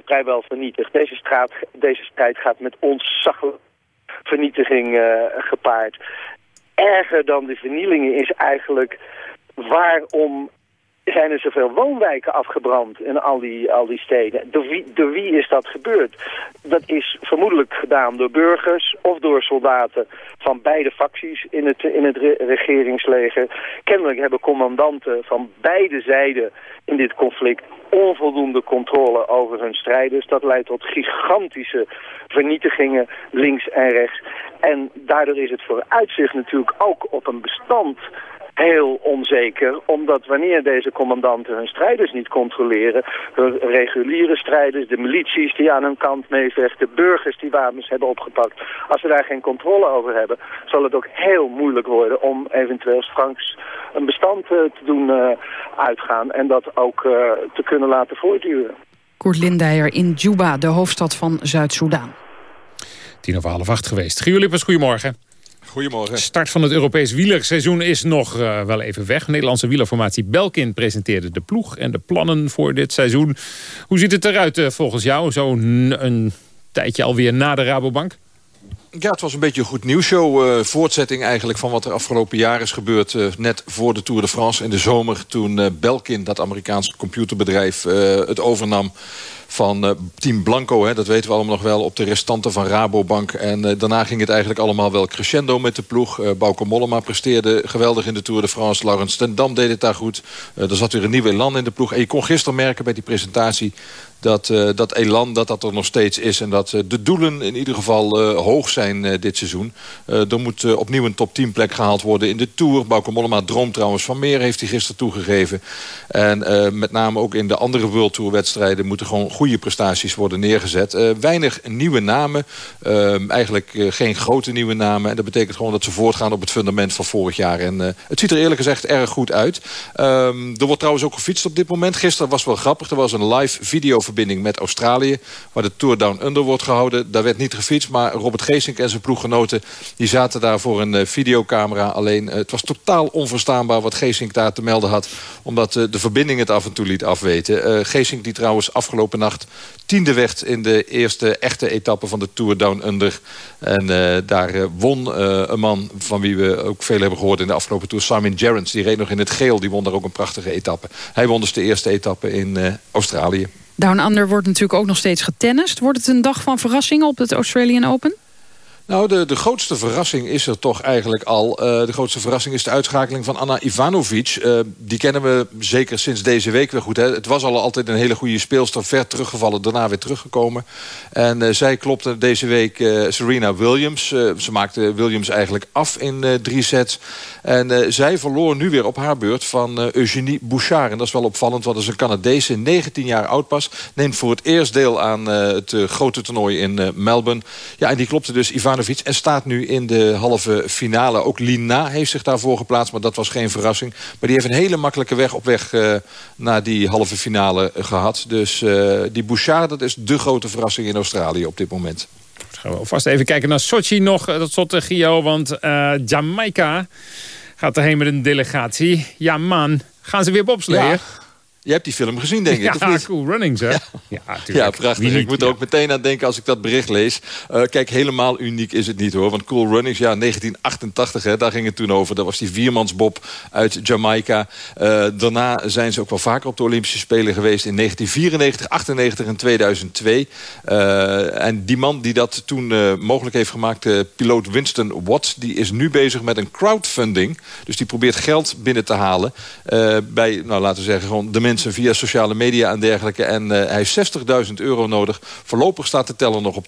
vrijwel vernietigd. Deze, straat, deze strijd gaat met ontzaglijke vernietiging uh, gepaard. Erger dan de vernielingen is eigenlijk waarom zijn er zoveel woonwijken afgebrand in al die, al die steden. Door wie, wie is dat gebeurd? Dat is vermoedelijk gedaan door burgers of door soldaten van beide facties in het, in het regeringsleger. Kennelijk hebben commandanten van beide zijden in dit conflict onvoldoende controle over hun strijders. Dat leidt tot gigantische vernietigingen links en rechts. En daardoor is het vooruitzicht natuurlijk ook op een bestand heel onzeker, omdat wanneer deze commandanten hun strijders niet controleren, de reguliere strijders, de milities die aan hun kant meevechten, burgers die wapens hebben opgepakt, als ze daar geen controle over hebben, zal het ook heel moeilijk worden om eventueel straks een bestand uh, te doen uh, uitgaan en dat ook uh, te kunnen laten voortduren. Koert Lindeyer in Juba, de hoofdstad van Zuid-Soedan. Tien over half acht geweest. Gio Lippers, goedemorgen. Goedemorgen. Start van het Europees wielerseizoen is nog uh, wel even weg. Nederlandse wielerformatie Belkin presenteerde de ploeg en de plannen voor dit seizoen. Hoe ziet het eruit uh, volgens jou, zo'n een tijdje alweer na de Rabobank? Ja, het was een beetje een goed nieuwsshow. Uh, voortzetting eigenlijk van wat er afgelopen jaar is gebeurd. Uh, net voor de Tour de France in de zomer. Toen uh, Belkin, dat Amerikaanse computerbedrijf, het overnam van uh, Team Blanco. Hè, dat weten we allemaal nog wel op de restanten van Rabobank. En uh, daarna ging het eigenlijk allemaal wel crescendo met de ploeg. Uh, Bauke Mollema presteerde geweldig in de Tour de France. Laurens ten Dam deed het daar goed. er zat weer een nieuw elan in de ploeg. En je kon gisteren merken bij die presentatie dat, dat elan dat dat er nog steeds is. En dat de doelen in ieder geval hoog zijn dit seizoen. er moet opnieuw een top 10 plek gehaald worden in de Tour. Bauke Mollema droomt trouwens van meer, heeft hij gisteren toegegeven. En met name ook in de andere World Tour wedstrijden... moeten gewoon goede prestaties worden neergezet. weinig nieuwe namen. Ehm, eigenlijk geen grote nieuwe namen. En dat betekent gewoon dat ze voortgaan op het fundament van vorig jaar. En het ziet er eerlijk gezegd erg goed uit. Um, er wordt trouwens ook gefietst op dit moment. Gisteren was wel grappig. Er was een live video verbinding met Australië. Waar de Tour Down Under wordt gehouden. Daar werd niet gefietst. Maar Robert Geesink en zijn ploeggenoten... die zaten daar voor een videocamera. Alleen het was totaal onverstaanbaar wat Geesink daar te melden had. Omdat de verbinding het af en toe liet afweten. Geesink die trouwens afgelopen nacht tiende werd... in de eerste echte etappe van de Tour Down Under. En daar won een man van wie we ook veel hebben gehoord... in de afgelopen Tour, Simon Gerrans. Die reed nog in het geel. Die won daar ook een prachtige etappe. Hij won dus de eerste etappe in Australië. Down Under wordt natuurlijk ook nog steeds getennist. Wordt het een dag van verrassingen op het Australian Open? Nou, de, de grootste verrassing is er toch eigenlijk al. Uh, de grootste verrassing is de uitschakeling van Anna Ivanovic. Uh, die kennen we zeker sinds deze week weer goed. Hè. Het was al altijd een hele goede speelster. Ver teruggevallen, daarna weer teruggekomen. En uh, zij klopte deze week Serena Williams. ze maakte Williams eigenlijk af in drie sets. En zij verloor nu weer op haar beurt van Eugenie Bouchard. En dat is wel opvallend, want dat is een Canadese, 19 jaar oud pas. Neemt voor het eerst deel aan het grote toernooi in Melbourne. Ja, en die klopte dus Ivanovic en staat nu in de halve finale. Ook Lina heeft zich daarvoor geplaatst, maar dat was geen verrassing. Maar die heeft een hele makkelijke weg op weg uh, naar die halve finale gehad. Dus uh, die Bouchard, dat is de grote verrassing in Australië op dit moment. Gaan we vast even kijken naar Sochi nog, dat slot Gio. Want uh, Jamaica gaat erheen met een delegatie. Ja man, gaan ze weer bobsleeën? Ja. Je hebt die film gezien, denk ik, ja, Cool Runnings, hè? Ja, ja, prachtig. ik moet er ook meteen aan denken als ik dat bericht lees. Uh, kijk, helemaal uniek is het niet, hoor. Want Cool Runnings, ja, 1988, hè, daar ging het toen over. Dat was die viermansbob uit Jamaica. Uh, daarna zijn ze ook wel vaker op de Olympische Spelen geweest... in 1994, 98 en 2002. Uh, en die man die dat toen mogelijk heeft gemaakt... piloot Winston Watts, die is nu bezig met een crowdfunding. Dus die probeert geld binnen te halen... bij, nou, laten we zeggen, gewoon de mensen via sociale media en dergelijke. En uh, hij heeft 60.000 euro nodig. Voorlopig staat de teller nog op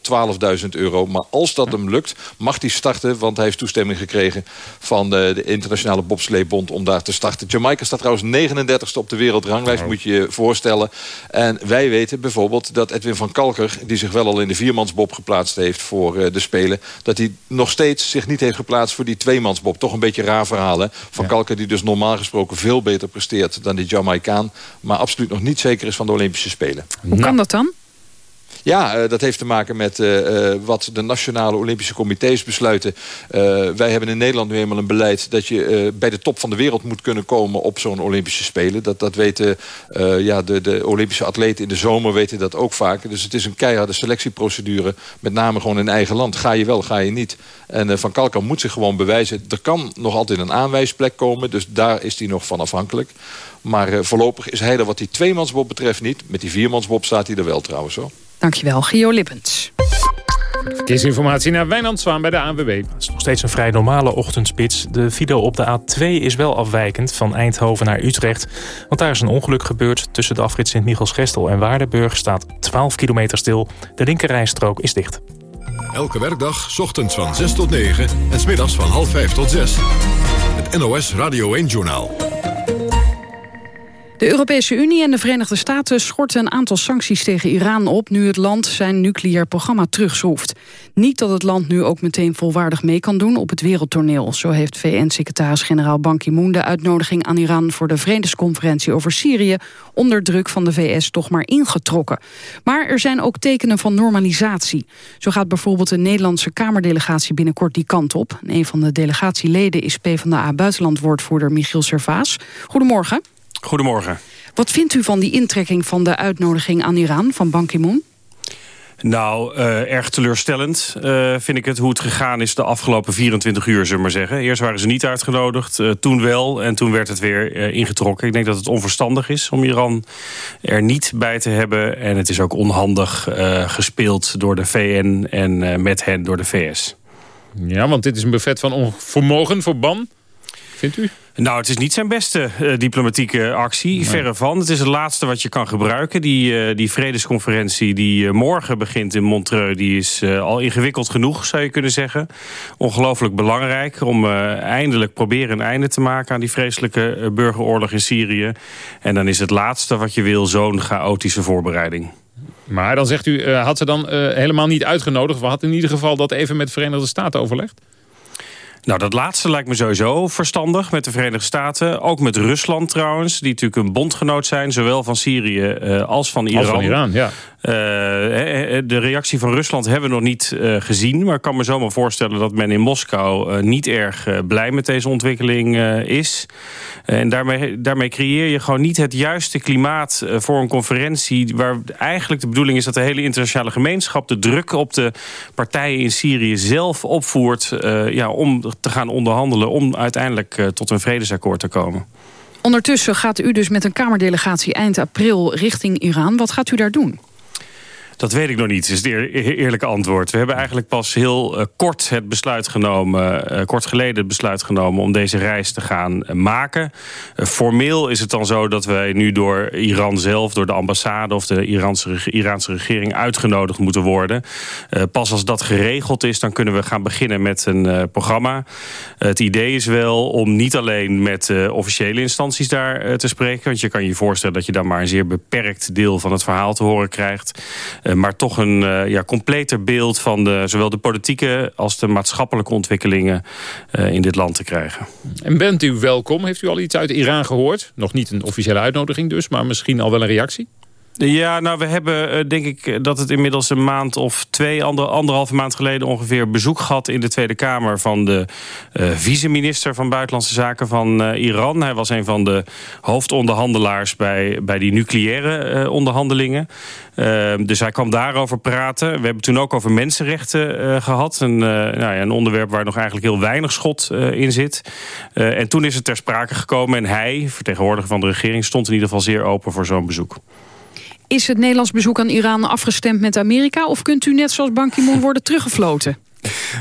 12.000 euro. Maar als dat hem lukt, mag hij starten. Want hij heeft toestemming gekregen van de, de Internationale Bobsleebond om daar te starten. Jamaica staat trouwens 39ste op de wereldranglijst, moet je je voorstellen. En wij weten bijvoorbeeld dat Edwin van Kalker... die zich wel al in de viermansbob geplaatst heeft voor uh, de Spelen... dat hij nog steeds zich niet heeft geplaatst voor die tweemansbob. Toch een beetje raar verhaal, hè? Van ja. Kalker die dus normaal gesproken veel beter presteert dan die Jamaicaan maar absoluut nog niet zeker is van de Olympische Spelen. Hoe kan dat dan? Ja, uh, dat heeft te maken met uh, uh, wat de nationale Olympische comité's besluiten. wij hebben in Nederland nu eenmaal een beleid... dat je bij de top van de wereld moet kunnen komen op zo'n Olympische Spelen. Dat, dat weten ja, de, de Olympische atleten in de zomer weten dat ook vaak. Dus het is een keiharde selectieprocedure. Met name gewoon in eigen land. Ga je wel, ga je niet. En Van Kalkan moet zich gewoon bewijzen. Er kan nog altijd een aanwijsplek komen. Dus daar is hij nog van afhankelijk. Maar voorlopig is hij er wat die tweemansbob betreft niet. Met die viermansbob staat hij er wel trouwens hoor. Dankjewel, Gio Lippens. Verkeersinformatie naar Wijnand Zwaan bij de ANWB. Het is nog steeds een vrij normale ochtendspits. De file op de A2 is wel afwijkend van Eindhoven naar Utrecht. Want daar is een ongeluk gebeurd. Tussen de afrit Sint-Michels-Gestel en Waardenburg staat 12 kilometer stil. De linkerrijstrook is dicht. Elke werkdag, ochtends van 6 tot 9 en smiddags van half 5 tot 6. Het NOS Radio 1-journaal. De Europese Unie en de Verenigde Staten schorten een aantal sancties tegen Iran op... nu het land zijn nucleair programma terugschroeft. Niet dat het land nu ook meteen volwaardig mee kan doen op het wereldtoneel. Zo heeft VN-secretaris-generaal Ban Ki-moon de uitnodiging aan Iran... voor de Vredesconferentie over Syrië onder druk van de VS toch maar ingetrokken. Maar er zijn ook tekenen van normalisatie. Zo gaat bijvoorbeeld de Nederlandse Kamerdelegatie binnenkort die kant op. een van de delegatieleden is PvdA-buitenlandwoordvoerder Michiel Servaas. Goedemorgen. Goedemorgen. Wat vindt u van die intrekking van de uitnodiging aan Iran van Ban Ki-moon? Nou, uh, erg teleurstellend uh, vind ik het hoe het gegaan is de afgelopen 24 uur, zullen we maar zeggen. Eerst waren ze niet uitgenodigd, uh, toen wel en toen werd het weer ingetrokken. Ik denk dat het onverstandig is om Iran er niet bij te hebben. En het is ook onhandig gespeeld door de VN en met hen door de VS. Ja, want dit is een buffet van vermogen voor Ban, vindt u? Nou, het is niet zijn beste uh, diplomatieke actie. Nee. Verre van. Het is het laatste wat je kan gebruiken. Die, uh, die vredesconferentie die uh, morgen begint in Montreux... die is al ingewikkeld genoeg, zou je kunnen zeggen. Ongelooflijk belangrijk om eindelijk proberen een einde te maken... aan die vreselijke burgeroorlog in Syrië. En dan is het laatste wat je wil zo'n chaotische voorbereiding. Maar dan zegt u, had ze dan helemaal niet uitgenodigd? We hadden in ieder geval dat even met de Verenigde Staten overlegd? Nou, dat laatste lijkt me sowieso verstandig met de Verenigde Staten. Ook met Rusland trouwens, die natuurlijk een bondgenoot zijn... zowel van Syrië uh, als van Iran. Als van Iran, ja. Uh, de reactie van Rusland hebben we nog niet gezien. Maar ik kan me zomaar voorstellen dat men in Moskou niet erg blij met deze ontwikkeling is. en daarmee, daarmee creëer je gewoon niet het juiste klimaat voor een conferentie... waar eigenlijk de bedoeling is dat de hele internationale gemeenschap... de druk op de partijen in Syrië zelf opvoert ja, om te gaan onderhandelen... om uiteindelijk tot een vredesakkoord te komen. Ondertussen gaat u dus met een Kamerdelegatie eind april richting Iran. Wat gaat u daar doen? Dat weet ik nog niet, is het eerlijke antwoord. We hebben eigenlijk pas heel uh, kort het besluit genomen... Uh, kort geleden het besluit genomen om deze reis te gaan uh, maken. formeel is het dan zo dat wij nu door Iran zelf... door de ambassade of de Iraanse, Iraanse regering uitgenodigd moeten worden. pas als dat geregeld is, dan kunnen we gaan beginnen met een programma. het idee is wel om niet alleen met officiële instanties daar te spreken... want je kan je voorstellen dat je dan maar een zeer beperkt deel van het verhaal te horen krijgt... Uh, maar toch een uh, ja, completer beeld van de, zowel de politieke als de maatschappelijke ontwikkelingen uh, in dit land te krijgen. En bent u welkom? Heeft u al iets uit Iran gehoord? Nog niet een officiële uitnodiging dus, maar misschien al wel een reactie? Ja, nou, we hebben uh, denk ik dat het inmiddels een maand of twee, ander, anderhalve maand geleden ongeveer bezoek gehad in de Tweede Kamer van de uh, vice-minister van Buitenlandse Zaken van Iran. Hij was een van de hoofdonderhandelaars bij, bij die nucleaire onderhandelingen. Ehm, dus hij kwam daarover praten. We hebben toen ook over mensenrechten gehad. Een, nou ja, een onderwerp waar nog eigenlijk heel weinig schot in zit. en toen is het ter sprake gekomen en hij, vertegenwoordiger van de regering, stond in ieder geval zeer open voor zo'n bezoek. Is het Nederlands bezoek aan Iran afgestemd met Amerika... of kunt u net zoals Ban Ki-moon worden teruggefloten?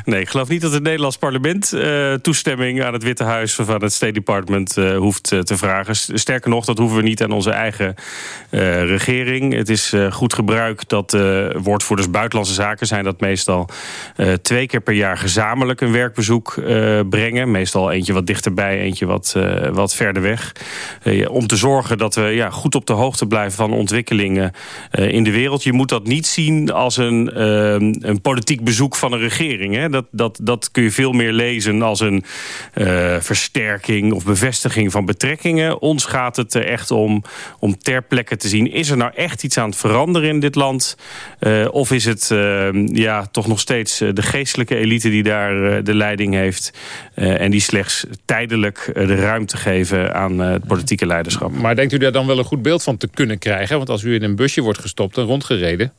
Nee, ik geloof niet dat het Nederlands parlement uh, toestemming aan het Witte Huis of aan het State Department uh, hoeft uh, te vragen. Sterker nog, dat hoeven we niet aan onze eigen regering. Het is goed gebruik dat woordvoerders buitenlandse zaken zijn dat meestal twee keer per jaar gezamenlijk een werkbezoek brengen. Meestal eentje wat dichterbij, eentje wat, wat verder weg. om te zorgen dat we ja, goed op de hoogte blijven van ontwikkelingen in de wereld. Je moet dat niet zien als een, een politiek bezoek van een regering. Hè? Dat, dat, dat kun je veel meer lezen als een uh, versterking of bevestiging van betrekkingen. Ons gaat het er echt om om ter plekke te zien... is er nou echt iets aan het veranderen in dit land? Uh, of is het uh, ja, toch nog steeds de geestelijke elite die daar de leiding heeft... en die slechts tijdelijk de ruimte geven aan het politieke leiderschap. Maar denkt u daar dan wel een goed beeld van te kunnen krijgen? Want als u in een busje wordt gestopt en rondgereden...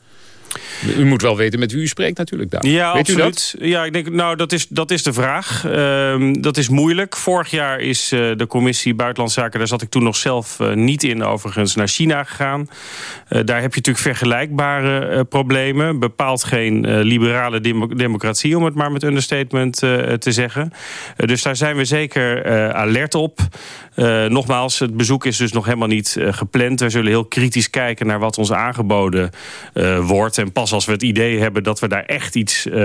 U moet wel weten met wie u spreekt natuurlijk daar. Ja, Weet absoluut. U dat? Ja, ik denk, nou, dat is, dat is de vraag. Uh, dat is moeilijk. Vorig jaar is uh, de commissie Buitenlandse Zaken... daar zat ik toen nog zelf uh, niet in, overigens, naar China gegaan. Uh, daar heb je natuurlijk vergelijkbare problemen. Bepaalt geen liberale dem democratie, om het maar met understatement te zeggen. dus daar zijn we zeker alert op. nogmaals, het bezoek is dus nog helemaal niet gepland. We zullen heel kritisch kijken naar wat ons aangeboden wordt... En pas als we het idee hebben dat we daar echt iets uh, uh,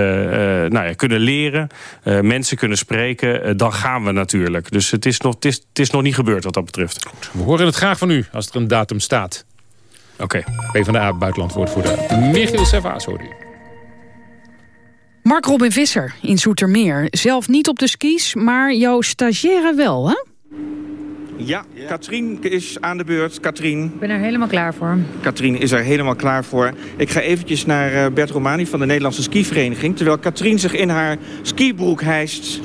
nou ja, kunnen leren... Uh, mensen kunnen spreken, dan gaan we natuurlijk. Dus het is, nog, het, is, het is nog niet gebeurd wat dat betreft. Goed, we horen het graag van u als er een datum staat. Oké. Okay. PvdA buitenlandwoordvoerder Michiel Servaas hoorde u. Mark Robin Visser in Zoetermeer. Zelf niet op de skis, maar jouw stagiaire wel, hè? Ja, Katrien is aan de beurt. Katrien. Ik ben er helemaal klaar voor. Katrien is er helemaal klaar voor. Ik ga eventjes naar Bert Romani van de Nederlandse skivereniging. Terwijl Katrien zich in haar skibroek hijst.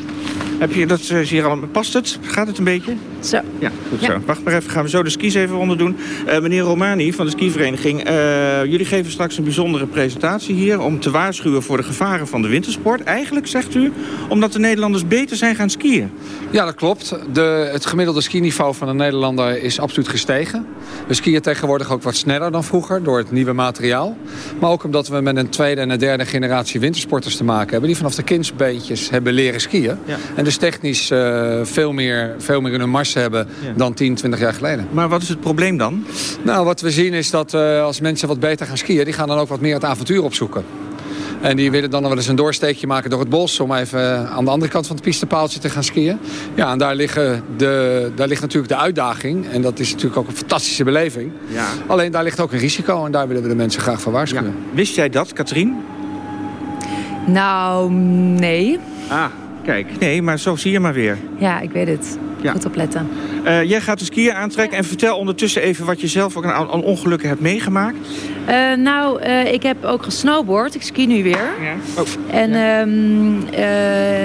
Heb je dat uh, hier al? Past het? Gaat het een beetje? Zo. Ja, goed ja. zo. Wacht maar even, gaan we zo de skis even onder doen. Uh, meneer Romani van de skivereniging, uh, jullie geven straks een bijzondere presentatie hier... om te waarschuwen voor de gevaren van de wintersport. Eigenlijk, zegt u, omdat de Nederlanders beter zijn gaan skiën. Ja, dat klopt. De, het gemiddelde skiniveau van de Nederlander is absoluut gestegen. We skiën tegenwoordig ook wat sneller dan vroeger door het nieuwe materiaal. Maar ook omdat we met een tweede en een derde generatie wintersporters te maken hebben... die vanaf de kindsbeentjes hebben leren skiën. Ja. En dus technisch uh, veel, meer, veel meer in hun mars hebben ja. dan 10, 20 jaar geleden. Maar wat is het probleem dan? Nou, wat we zien is dat uh, als mensen wat beter gaan skiën... die gaan dan ook wat meer het avontuur opzoeken. En die willen dan nog wel eens een doorsteekje maken door het bos... om even aan de andere kant van het pistepaaltje te gaan skiën. Ja, en daar, liggen de, daar ligt natuurlijk de uitdaging. En dat is natuurlijk ook een fantastische beleving. Ja. Alleen daar ligt ook een risico. En daar willen we de mensen graag voor waarschuwen. Ja. Wist jij dat, Katrien? Nou, nee. Ah, kijk. Nee, maar zo zie je maar weer. Ja, ik weet het. Ja. Goed opletten. Uh, jij gaat de skiën aantrekken en vertel ondertussen even wat je zelf ook aan, aan ongelukken hebt meegemaakt. Uh, nou, uh, ik heb ook gesnowboard. Ik ski nu weer. Ja. Oh. En ja.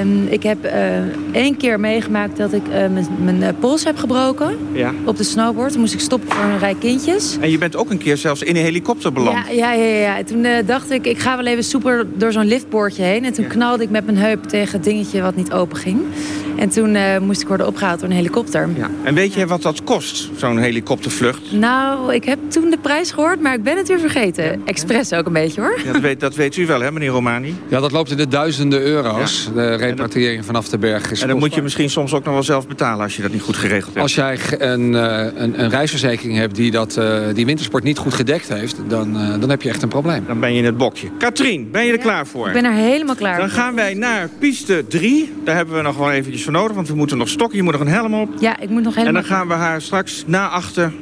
um, ik heb één keer meegemaakt dat ik mijn pols heb gebroken. Ja. Op de snowboard. Toen moest ik stoppen voor een rij kindjes. En je bent ook een keer zelfs in een helikopter beland. Ja, ja, ja. ja. Toen dacht ik, ik ga wel even super door zo'n liftboordje heen. En toen knalde ik met mijn heup tegen het dingetje wat niet open ging. En toen moest ik worden opgehaald door een helikopter. Ja. En weet je wat dat kost, zo'n helikoptervlucht? Nou, ik heb toen de prijs gehoord, maar ik ben het weer vergeten. Ja. Expres ook een beetje, hoor. Ja, dat, weet, dat weet u wel, hè, meneer Romani? Ja, dat loopt in de duizenden euro's. Ja. De repatriëring vanaf de berg is En dan moet je misschien soms ook nog wel zelf betalen... als je dat niet goed geregeld hebt. Als jij een, een, een reisverzekering hebt die dat, uh, die wintersport niet goed gedekt heeft... Dan, uh, dan heb je echt een probleem. Dan ben je in het bokje. Katrien, ben je er klaar voor? Ik ben er helemaal klaar Dan voor. gaan wij naar piste 3. Daar hebben we nog wel eventjes voor nodig, want we moeten nog stokken. Je moet nog een helm op. Ja, ik moet nog helemaal En dan gaan we haar straks naar achter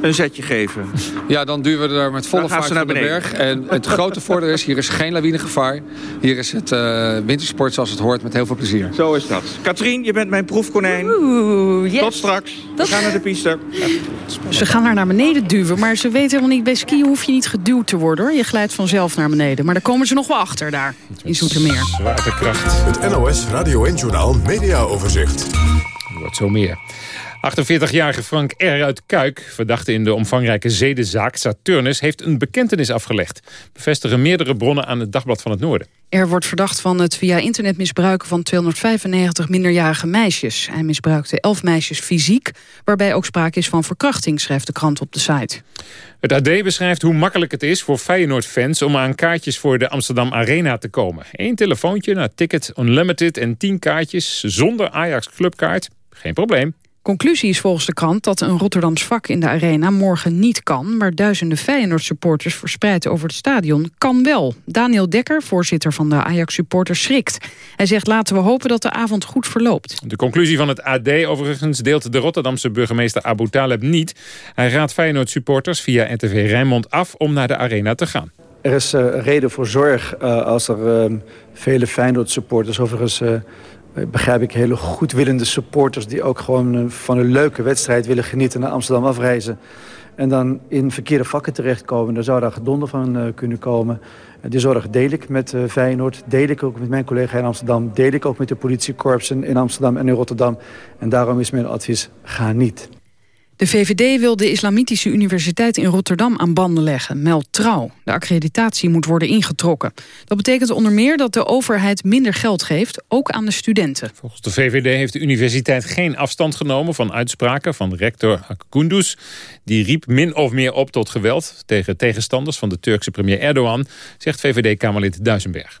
een zetje geven. Ja, dan duwen we er met volle vaart naar de berg. En het grote voordeel is, hier is geen lawinegevaar. Hier is het eh, wintersport zoals het hoort, met heel veel plezier. Zo is dat. Katrien, je bent mijn proefkonijn. Tot straks. We gaan naar de piste. Ze gaan haar naar beneden duwen, maar ze weten helemaal niet... bij skiën hoef je niet geduwd te worden, hoor. Je glijdt vanzelf naar beneden. Maar daar komen ze nog wel achter, daar, in Zoetermeer. Zwaartekracht. Het NOS Radio 1-journaal Media Overzicht. Wat zo meer. 48-jarige Frank R. uit Kuik, verdachte in de omvangrijke zedenzaak Saturnus... heeft een bekentenis afgelegd. Bevestigen meerdere bronnen aan het Dagblad van het Noorden. Er wordt verdacht van het via internet misbruiken van 295 minderjarige meisjes. Hij misbruikte 11 meisjes fysiek, waarbij ook sprake is van verkrachting, schrijft de krant op de site. Het AD beschrijft hoe makkelijk het is voor Feyenoord-fans... om aan kaartjes voor de Amsterdam Arena te komen. Eén telefoontje naar Ticket Unlimited en 10 kaartjes zonder Ajax clubkaart. Geen probleem. Conclusie is volgens de krant dat een Rotterdams vak in de arena morgen niet kan... maar duizenden Feyenoord-supporters verspreid over het stadion kan wel. Daniel Dekker, voorzitter van de Ajax-supporters, schrikt. Hij zegt laten we hopen dat de avond goed verloopt. De conclusie van het AD overigens deelt de Rotterdamse burgemeester Abu Taleb niet. Hij raadt Feyenoord-supporters via NTV Rijnmond af om naar de arena te gaan. Er is uh, reden voor zorg uh, als er uh, vele Feyenoord-supporters... overigens begrijp ik hele goedwillende supporters... die ook gewoon van een leuke wedstrijd willen genieten... naar Amsterdam afreizen. En dan in verkeerde vakken terechtkomen. Daar zou daar gedonder van kunnen komen. Die zorg deel ik met Feyenoord. Deel ik ook met mijn collega in Amsterdam. Deel ik ook met de politiekorpsen in Amsterdam en in Rotterdam. En daarom is mijn advies, ga niet. De VVD wil de Islamitische Universiteit in Rotterdam aan banden leggen, meldt trouw. De accreditatie moet worden ingetrokken. Dat betekent onder meer dat de overheid minder geld geeft, ook aan de studenten. Volgens de VVD heeft de universiteit geen afstand genomen van uitspraken van rector Akundus. Die riep min of meer op tot geweld tegen tegenstanders van de Turkse premier Erdogan, zegt VVD-Kamerlid Duisenberg.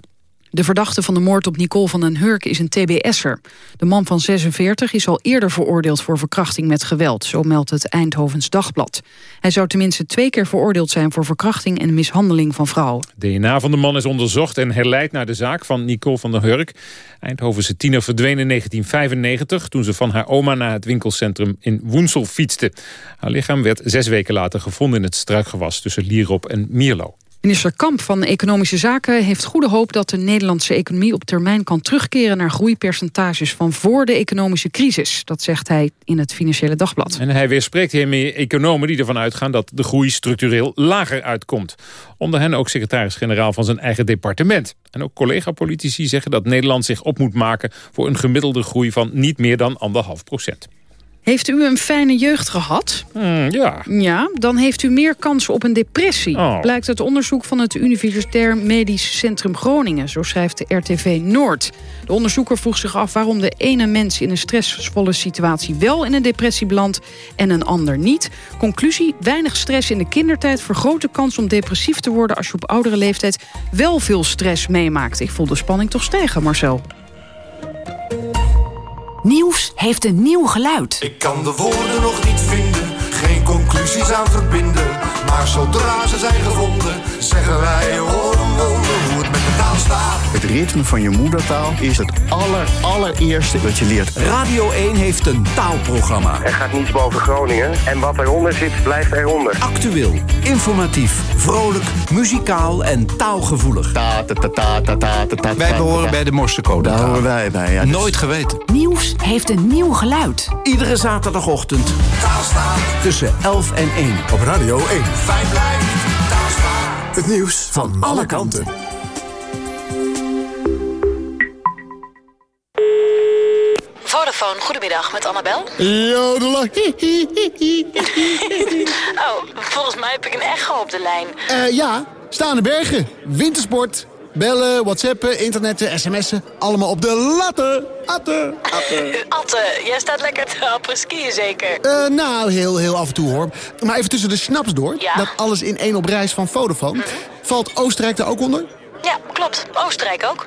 De verdachte van de moord op Nicole van den Hurk is een TBS'er. De man van 46 is al eerder veroordeeld voor verkrachting met geweld. Zo meldt het Eindhovens Dagblad. Hij zou tenminste twee keer veroordeeld zijn voor verkrachting en mishandeling van vrouwen. DNA van de man is onderzocht en herleid naar de zaak van Nicole van den Hurk. Eindhovense tiener verdween in 1995 toen ze van haar oma naar het winkelcentrum in Woensel fietste. Haar lichaam werd zes weken later gevonden in het struikgewas tussen Lierop en Mierlo. Minister Kamp van Economische Zaken heeft goede hoop dat de Nederlandse economie op termijn kan terugkeren naar groeipercentages van voor de economische crisis. Dat zegt hij in het Financiële Dagblad. En hij weerspreekt hiermee economen die ervan uitgaan dat de groei structureel lager uitkomt. Onder hen ook secretaris-generaal van zijn eigen departement. En ook collega-politici zeggen dat Nederland zich op moet maken voor een gemiddelde groei van niet meer dan anderhalf procent. Heeft u een fijne jeugd gehad? Mm, ja. Ja, dan heeft u meer kans op een depressie. Oh. Blijkt uit onderzoek van het Universitair Medisch Centrum Groningen. Zo schrijft de RTV Noord. De onderzoeker vroeg zich af waarom de ene mens in een stressvolle situatie wel in een depressie belandt en een ander niet. Conclusie, weinig stress in de kindertijd vergroot de kans om depressief te worden als je op oudere leeftijd wel veel stress meemaakt. Ik voel de spanning toch stijgen, Marcel. Nieuws heeft een nieuw geluid. Ik kan de woorden nog niet vinden, geen conclusies aan verbinden. Maar zodra ze zijn gevonden, zeggen wij hoor het met de taal staat. Het ritme van je moedertaal is het aller, allereerste wat je leert. Radio 1 heeft een taalprogramma. Er gaat niets boven Groningen en wat eronder zit, blijft eronder. Actueel, informatief, vrolijk, muzikaal en taalgevoelig. Ta, ta, ta, ta, ta, ta, ta, ta, Wij behoren bij de Morsecode. Daar horen wij bij, ja. Nooit geweten. Nieuws heeft een nieuw geluid. Iedere zaterdagochtend tussen 11 en 1. Op Radio 1. Fijn blijft. Het nieuws van alle kanten. Vodafone, goedemiddag, met Annabel. Jodela. Oh, volgens mij heb ik een echo op de lijn. Eh ja, staande bergen, wintersport, bellen, whatsappen, internetten, sms'en. Allemaal op de latten. Atten, atten. Atte, jij staat lekker te happen skiën zeker? Eh, nou, heel, heel af en toe hoor. Maar even tussen de snaps door. Ja? Dat alles in één op reis van Vodafone. Valt Oostenrijk daar ook onder? Ja, klopt. Oostenrijk ook.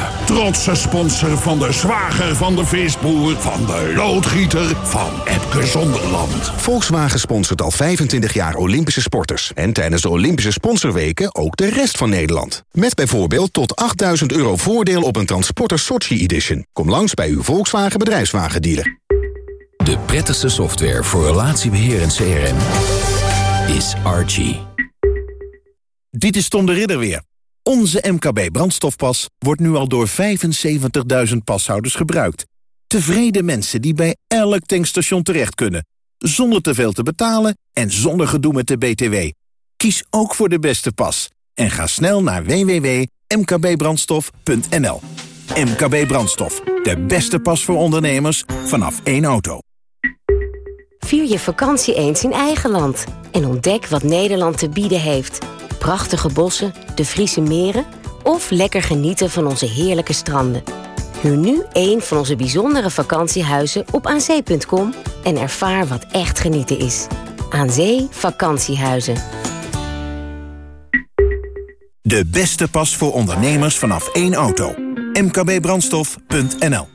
Trotse sponsor van de zwager van de visboer... van de loodgieter van Epke Zonderland. Volkswagen sponsort al 25 jaar Olympische sporters. En tijdens de Olympische sponsorweken ook de rest van Nederland. Met bijvoorbeeld tot 8000 euro voordeel op een Transporter Sochi Edition. Kom langs bij uw Volkswagen bedrijfswagendealer. De prettigste software voor relatiebeheer en CRM is Archie. Dit is Tom de Ridder weer. Onze MKB brandstofpas wordt nu al door 75.000 pashouders gebruikt. Tevreden mensen die bij elk tankstation terecht kunnen. Zonder te veel te betalen en zonder gedoe met de BTW. Kies ook voor de beste pas. En ga snel naar www.mkbbrandstof.nl MKB Brandstof. De beste pas voor ondernemers vanaf één auto. Vier je vakantie eens in eigen land. En ontdek wat Nederland te bieden heeft. Prachtige bossen, de Friese meren... of lekker genieten van onze heerlijke stranden. Huur nu een van onze bijzondere vakantiehuizen op aanzee.com... en ervaar wat echt genieten is. Aan Zee Vakantiehuizen. De beste pas voor ondernemers vanaf één auto. mkbbrandstof.nl